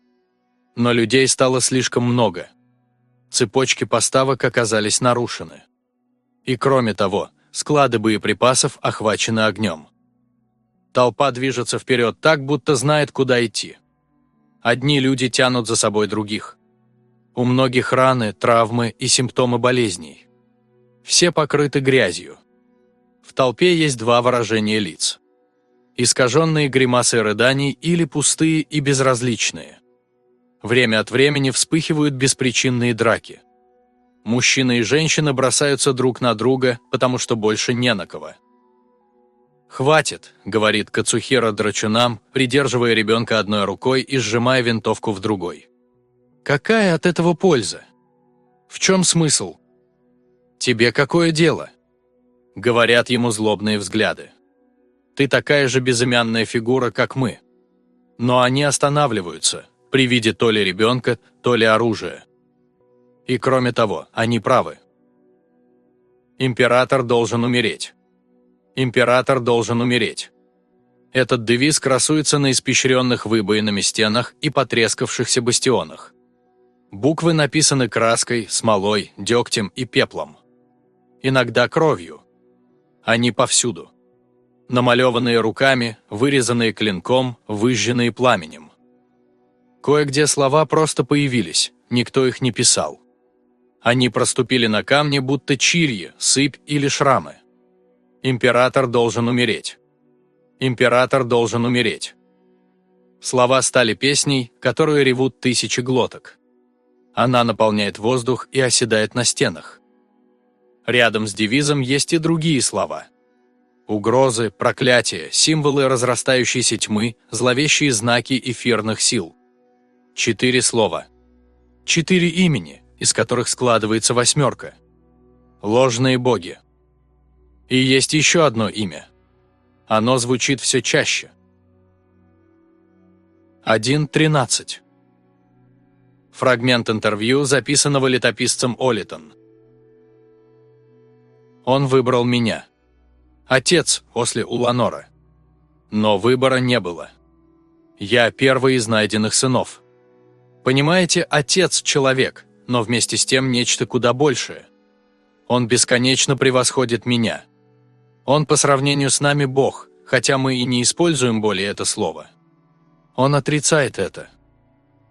Но людей стало слишком много. Цепочки поставок оказались нарушены. И кроме того, склады боеприпасов охвачены огнем. Толпа движется вперед так, будто знает, куда идти. Одни люди тянут за собой других. У многих раны, травмы и симптомы болезней. Все покрыты грязью. В толпе есть два выражения лиц. Искаженные гримасы рыданий или пустые и безразличные. Время от времени вспыхивают беспричинные драки. Мужчина и женщина бросаются друг на друга, потому что больше не на кого. «Хватит», — говорит Кацухира драчунам, придерживая ребенка одной рукой и сжимая винтовку в другой. «Какая от этого польза? В чем смысл? Тебе какое дело?» Говорят ему злобные взгляды. «Ты такая же безымянная фигура, как мы». Но они останавливаются при виде то ли ребенка, то ли оружия. И кроме того, они правы. Император должен умереть. Император должен умереть. Этот девиз красуется на испещренных выбоинами стенах и потрескавшихся бастионах. Буквы написаны краской, смолой, дегтем и пеплом. Иногда кровью. Они повсюду. Намалеванные руками, вырезанные клинком, выжженные пламенем. Кое-где слова просто появились, никто их не писал. Они проступили на камне, будто чирьи, сыпь или шрамы. Император должен умереть. Император должен умереть. Слова стали песней, которую ревут тысячи глоток. Она наполняет воздух и оседает на стенах. Рядом с девизом есть и другие слова. Угрозы, проклятия, символы разрастающейся тьмы, зловещие знаки эфирных сил. Четыре слова. Четыре имени, из которых складывается восьмерка. Ложные боги. И есть еще одно имя. Оно звучит все чаще. 1.13. Фрагмент интервью, записанного летописцем Олитон. Он выбрал меня. Отец после Уланора. Но выбора не было. Я первый из найденных сынов. Понимаете, отец – человек, но вместе с тем нечто куда большее. Он бесконечно превосходит меня. Он по сравнению с нами Бог, хотя мы и не используем более это слово. Он отрицает это.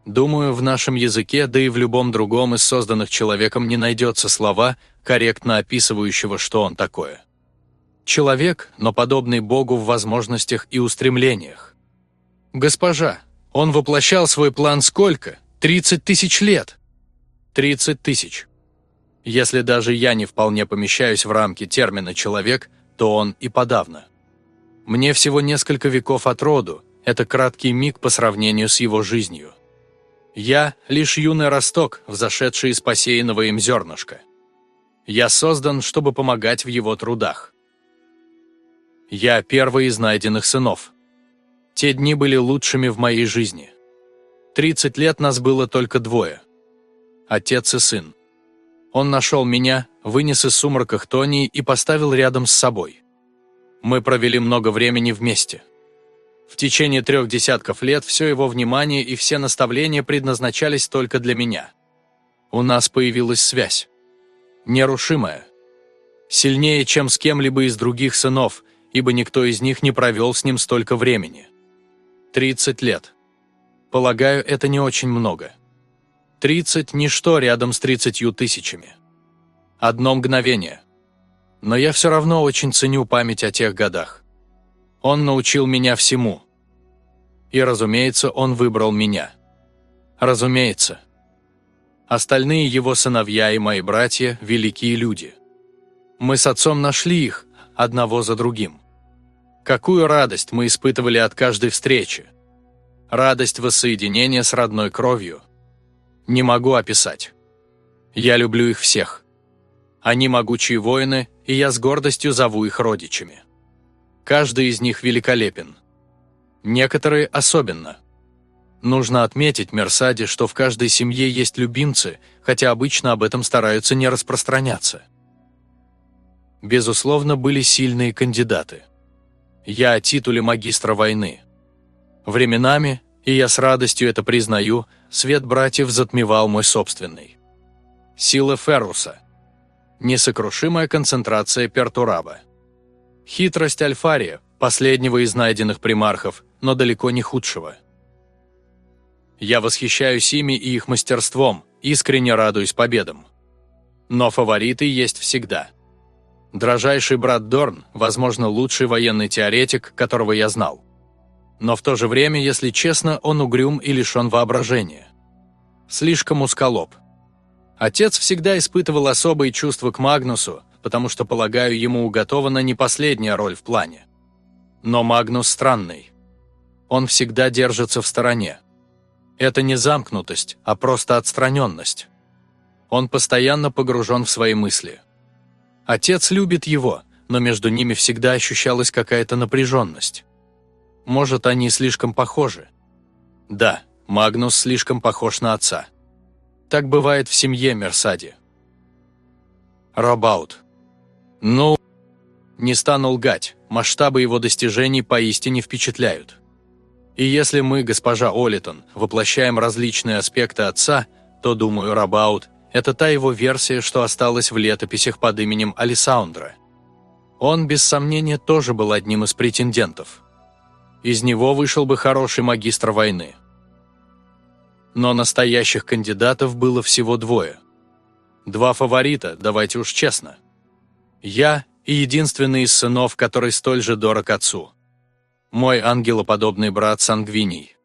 Думаю, в нашем языке, да и в любом другом из созданных человеком не найдется слова, корректно описывающего, что он такое. Человек, но подобный Богу в возможностях и устремлениях. Госпожа, он воплощал свой план сколько? 30 тысяч лет. 30 тысяч. Если даже я не вполне помещаюсь в рамки термина «человек», то он и подавно. Мне всего несколько веков от роду, это краткий миг по сравнению с его жизнью. Я – лишь юный росток, взошедший из посеянного им зернышка. Я создан, чтобы помогать в его трудах. Я первый из найденных сынов. Те дни были лучшими в моей жизни. Тридцать лет нас было только двое. Отец и сын. Он нашел меня, вынес из сумрака Тони и поставил рядом с собой. Мы провели много времени вместе. В течение трех десятков лет все его внимание и все наставления предназначались только для меня. У нас появилась связь. Нерушимая. Сильнее, чем с кем-либо из других сынов, ибо никто из них не провел с ним столько времени. 30 лет. Полагаю, это не очень много. 30 – ничто рядом с 30 тысячами. Одно мгновение. Но я все равно очень ценю память о тех годах. Он научил меня всему. И, разумеется, он выбрал меня. Разумеется. Остальные его сыновья и мои братья – великие люди. Мы с отцом нашли их, одного за другим. Какую радость мы испытывали от каждой встречи. Радость воссоединения с родной кровью – не могу описать. Я люблю их всех. Они могучие воины, и я с гордостью зову их родичами. Каждый из них великолепен. Некоторые особенно. Нужно отметить, Мерсаде, что в каждой семье есть любимцы, хотя обычно об этом стараются не распространяться. Безусловно, были сильные кандидаты. Я о титуле магистра войны. Временами, и я с радостью это признаю, свет братьев затмевал мой собственный. Сила Ферруса. Несокрушимая концентрация Пертураба. Хитрость Альфария, последнего из найденных примархов, но далеко не худшего. Я восхищаюсь ими и их мастерством, искренне радуюсь победам. Но фавориты есть всегда. Дрожайший брат Дорн, возможно, лучший военный теоретик, которого я знал. Но в то же время, если честно, он угрюм и лишен воображения. Слишком узколоб. Отец всегда испытывал особые чувства к Магнусу, потому что, полагаю, ему уготована не последняя роль в плане. Но Магнус странный. Он всегда держится в стороне. Это не замкнутость, а просто отстраненность. Он постоянно погружен в свои мысли. Отец любит его, но между ними всегда ощущалась какая-то напряженность. Может, они слишком похожи? Да, Магнус слишком похож на отца. Так бывает в семье Мерсади. Робаут. Ну, не стану лгать, масштабы его достижений поистине впечатляют. И если мы, госпожа Олитон, воплощаем различные аспекты отца, то, думаю, Рабаут – это та его версия, что осталась в летописях под именем Алисаундра. Он, без сомнения, тоже был одним из претендентов. Из него вышел бы хороший магистр войны. Но настоящих кандидатов было всего двое. Два фаворита, давайте уж честно. Я и единственный из сынов, который столь же дорог отцу – мой ангелоподобный брат Сангвиний.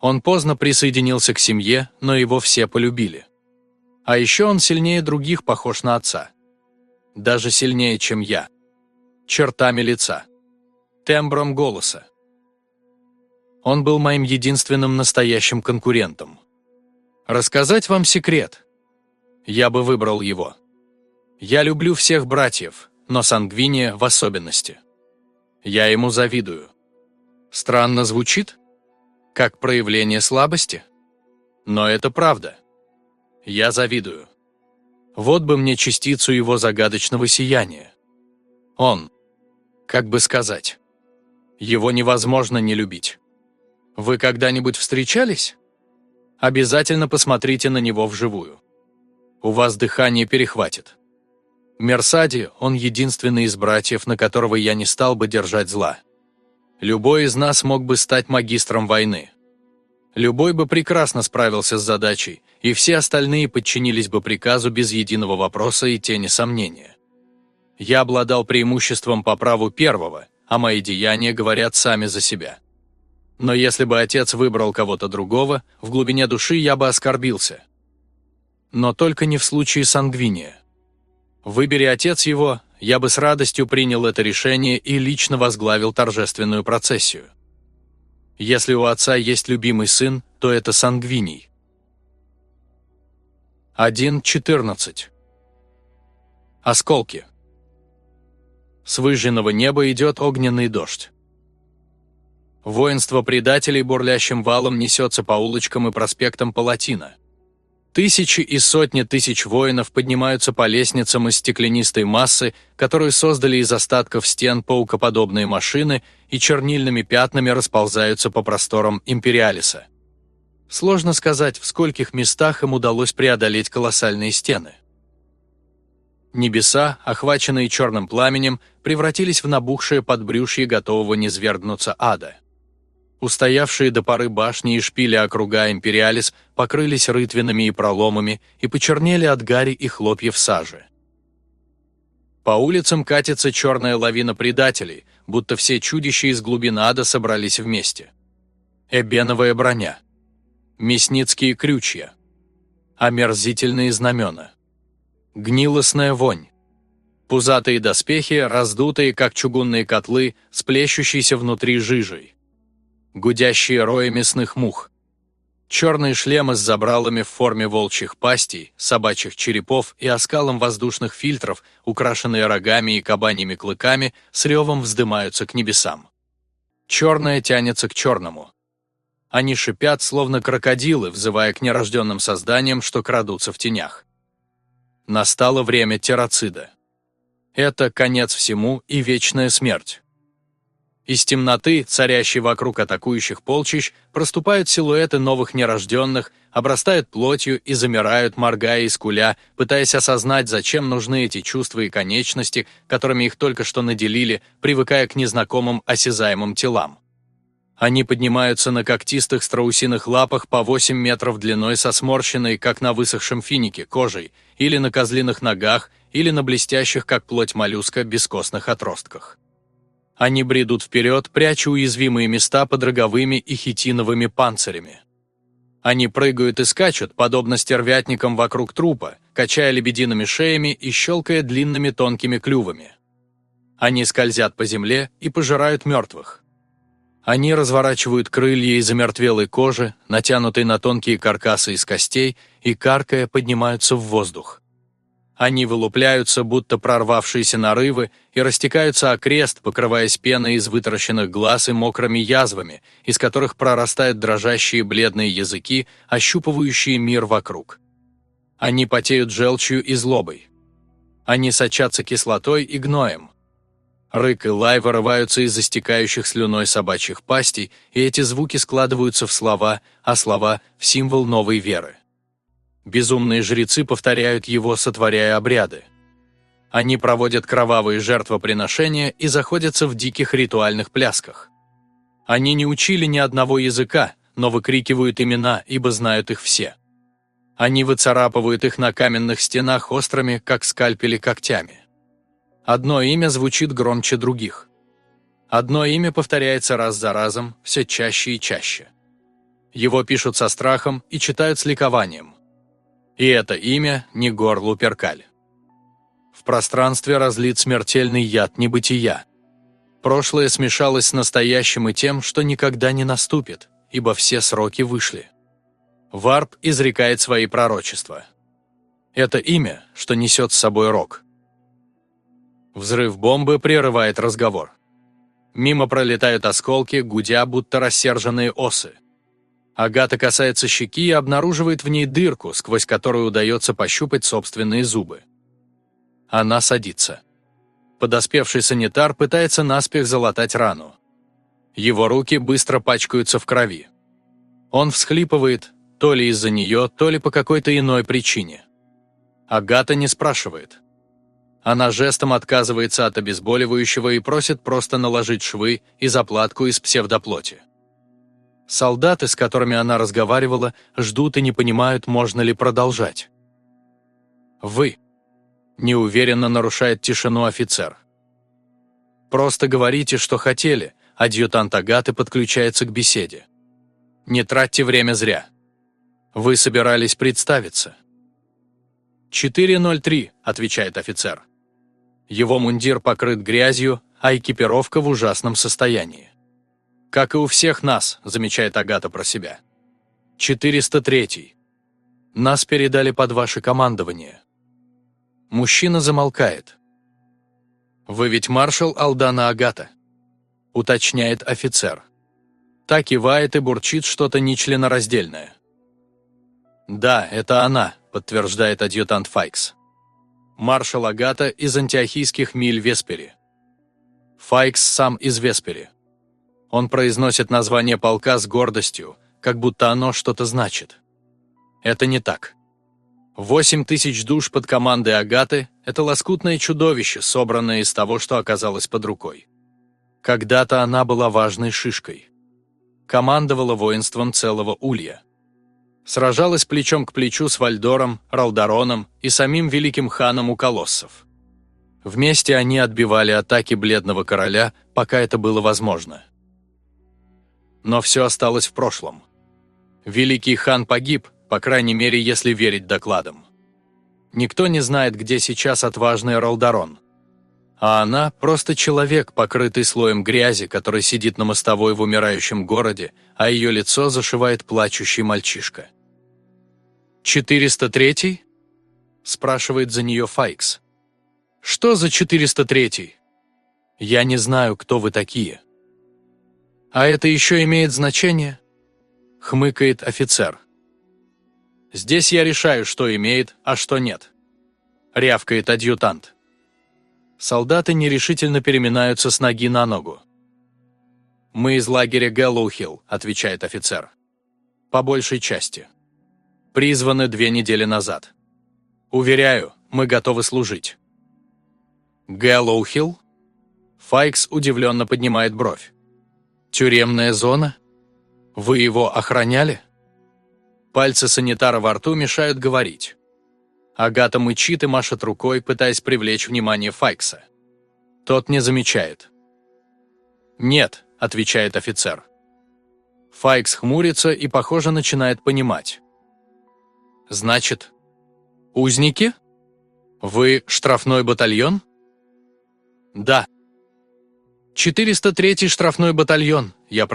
Он поздно присоединился к семье, но его все полюбили. А еще он сильнее других похож на отца. Даже сильнее, чем я. Чертами лица. Тембром голоса. Он был моим единственным настоящим конкурентом. Рассказать вам секрет? Я бы выбрал его. Я люблю всех братьев, но Сангвиния в особенности. Я ему завидую. Странно звучит? Как проявление слабости? Но это правда. Я завидую. Вот бы мне частицу его загадочного сияния. Он, как бы сказать, его невозможно не любить. Вы когда-нибудь встречались? Обязательно посмотрите на него вживую. У вас дыхание перехватит. Мерсади, он единственный из братьев, на которого я не стал бы держать зла. Любой из нас мог бы стать магистром войны. Любой бы прекрасно справился с задачей, и все остальные подчинились бы приказу без единого вопроса и тени сомнения. Я обладал преимуществом по праву первого, а мои деяния говорят сами за себя. Но если бы отец выбрал кого-то другого, в глубине души я бы оскорбился. Но только не в случае сангвиния. Выбери отец его, я бы с радостью принял это решение и лично возглавил торжественную процессию. Если у отца есть любимый сын, то это Сангвиний. 1.14. Осколки. С выжженного неба идет огненный дождь. Воинство предателей бурлящим валом несется по улочкам и проспектам Палатина. Тысячи и сотни тысяч воинов поднимаются по лестницам из стеклянистой массы, которую создали из остатков стен паукоподобные машины и чернильными пятнами расползаются по просторам Империалиса. Сложно сказать, в скольких местах им удалось преодолеть колоссальные стены. Небеса, охваченные черным пламенем, превратились в набухшее подбрюшье готового низвергнуться ада. Устоявшие до поры башни и шпили округа Империалис покрылись рытвинами и проломами и почернели от гари и хлопьев сажи. По улицам катится черная лавина предателей, будто все чудища из глубин ада собрались вместе. Эбеновая броня. Мясницкие крючья. Омерзительные знамена. Гнилостная вонь. Пузатые доспехи, раздутые, как чугунные котлы, сплещущиеся внутри жижей гудящие рои мясных мух. Черные шлемы с забралами в форме волчьих пастей, собачьих черепов и оскалом воздушных фильтров, украшенные рогами и кабаньими клыками, с ревом вздымаются к небесам. Черное тянется к черному. Они шипят, словно крокодилы, взывая к нерожденным созданиям, что крадутся в тенях. Настало время терацида. Это конец всему и вечная смерть. Из темноты, царящей вокруг атакующих полчищ, проступают силуэты новых нерожденных, обрастают плотью и замирают, моргая и скуля, пытаясь осознать, зачем нужны эти чувства и конечности, которыми их только что наделили, привыкая к незнакомым осязаемым телам. Они поднимаются на когтистых страусиных лапах по 8 метров длиной со сморщенной, как на высохшем финике, кожей, или на козлиных ногах, или на блестящих, как плоть моллюска, бескостных отростках. Они бредут вперед, пряча уязвимые места под роговыми и хитиновыми панцирями. Они прыгают и скачут, подобно стервятникам вокруг трупа, качая лебедиными шеями и щелкая длинными тонкими клювами. Они скользят по земле и пожирают мертвых. Они разворачивают крылья из замертвелой кожи, натянутой на тонкие каркасы из костей, и, каркая, поднимаются в воздух. Они вылупляются, будто прорвавшиеся нарывы, и растекаются окрест, покрываясь пеной из вытаращенных глаз и мокрыми язвами, из которых прорастают дрожащие бледные языки, ощупывающие мир вокруг. Они потеют желчью и злобой. Они сочатся кислотой и гноем. Рык и лай вырываются из застекающих слюной собачьих пастей, и эти звуки складываются в слова, а слова – в символ новой веры. Безумные жрецы повторяют его, сотворяя обряды. Они проводят кровавые жертвоприношения и заходятся в диких ритуальных плясках. Они не учили ни одного языка, но выкрикивают имена, ибо знают их все. Они выцарапывают их на каменных стенах острыми, как скальпели, когтями. Одно имя звучит громче других. Одно имя повторяется раз за разом, все чаще и чаще. Его пишут со страхом и читают с ликованием. И это имя не Гор Луперкаль. В пространстве разлит смертельный яд небытия. Прошлое смешалось с настоящим и тем, что никогда не наступит, ибо все сроки вышли. Варп изрекает свои пророчества. Это имя, что несет с собой рок. Взрыв бомбы прерывает разговор. Мимо пролетают осколки, гудя, будто рассерженные осы. Агата касается щеки и обнаруживает в ней дырку, сквозь которую удается пощупать собственные зубы. Она садится. Подоспевший санитар пытается наспех залатать рану. Его руки быстро пачкаются в крови. Он всхлипывает, то ли из-за нее, то ли по какой-то иной причине. Агата не спрашивает. Она жестом отказывается от обезболивающего и просит просто наложить швы и заплатку из псевдоплоти. Солдаты, с которыми она разговаривала, ждут и не понимают, можно ли продолжать. «Вы», – неуверенно нарушает тишину офицер. «Просто говорите, что хотели», – адъютант Агаты подключается к беседе. «Не тратьте время зря. Вы собирались представиться». «403», – отвечает офицер. Его мундир покрыт грязью, а экипировка в ужасном состоянии. «Как и у всех нас», – замечает Агата про себя. 403. Нас передали под ваше командование. Мужчина замолкает. «Вы ведь маршал Алдана Агата», – уточняет офицер. Так кивает и бурчит что-то нечленораздельное. «Да, это она», – подтверждает адъютант Файкс маршал Агата из антиохийских миль Веспери. Файкс сам из Веспери. Он произносит название полка с гордостью, как будто оно что-то значит. Это не так. Восемь тысяч душ под командой Агаты – это лоскутное чудовище, собранное из того, что оказалось под рукой. Когда-то она была важной шишкой. Командовала воинством целого улья сражалась плечом к плечу с Вальдором, Ралдароном и самим великим ханом у колоссов. Вместе они отбивали атаки Бледного Короля, пока это было возможно. Но все осталось в прошлом. Великий хан погиб, по крайней мере, если верить докладам. Никто не знает, где сейчас отважный Ралдарон. А она – просто человек, покрытый слоем грязи, который сидит на мостовой в умирающем городе, а ее лицо зашивает плачущий мальчишка. «403?» – спрашивает за нее Файкс. «Что за 403?» «Я не знаю, кто вы такие». «А это еще имеет значение?» – хмыкает офицер. «Здесь я решаю, что имеет, а что нет», – рявкает адъютант. Солдаты нерешительно переминаются с ноги на ногу. «Мы из лагеря Гэллоухилл», – отвечает офицер. «По большей части» призваны две недели назад. Уверяю, мы готовы служить. Гэллоухилл? Файкс удивленно поднимает бровь. Тюремная зона? Вы его охраняли? Пальцы санитара во рту мешают говорить. Агата мычит и машет рукой, пытаясь привлечь внимание Файкса. Тот не замечает. «Нет», — отвечает офицер. Файкс хмурится и, похоже, начинает понимать. «Значит, узники? Вы штрафной батальон?» «Да». «403-й штрафной батальон, я правильно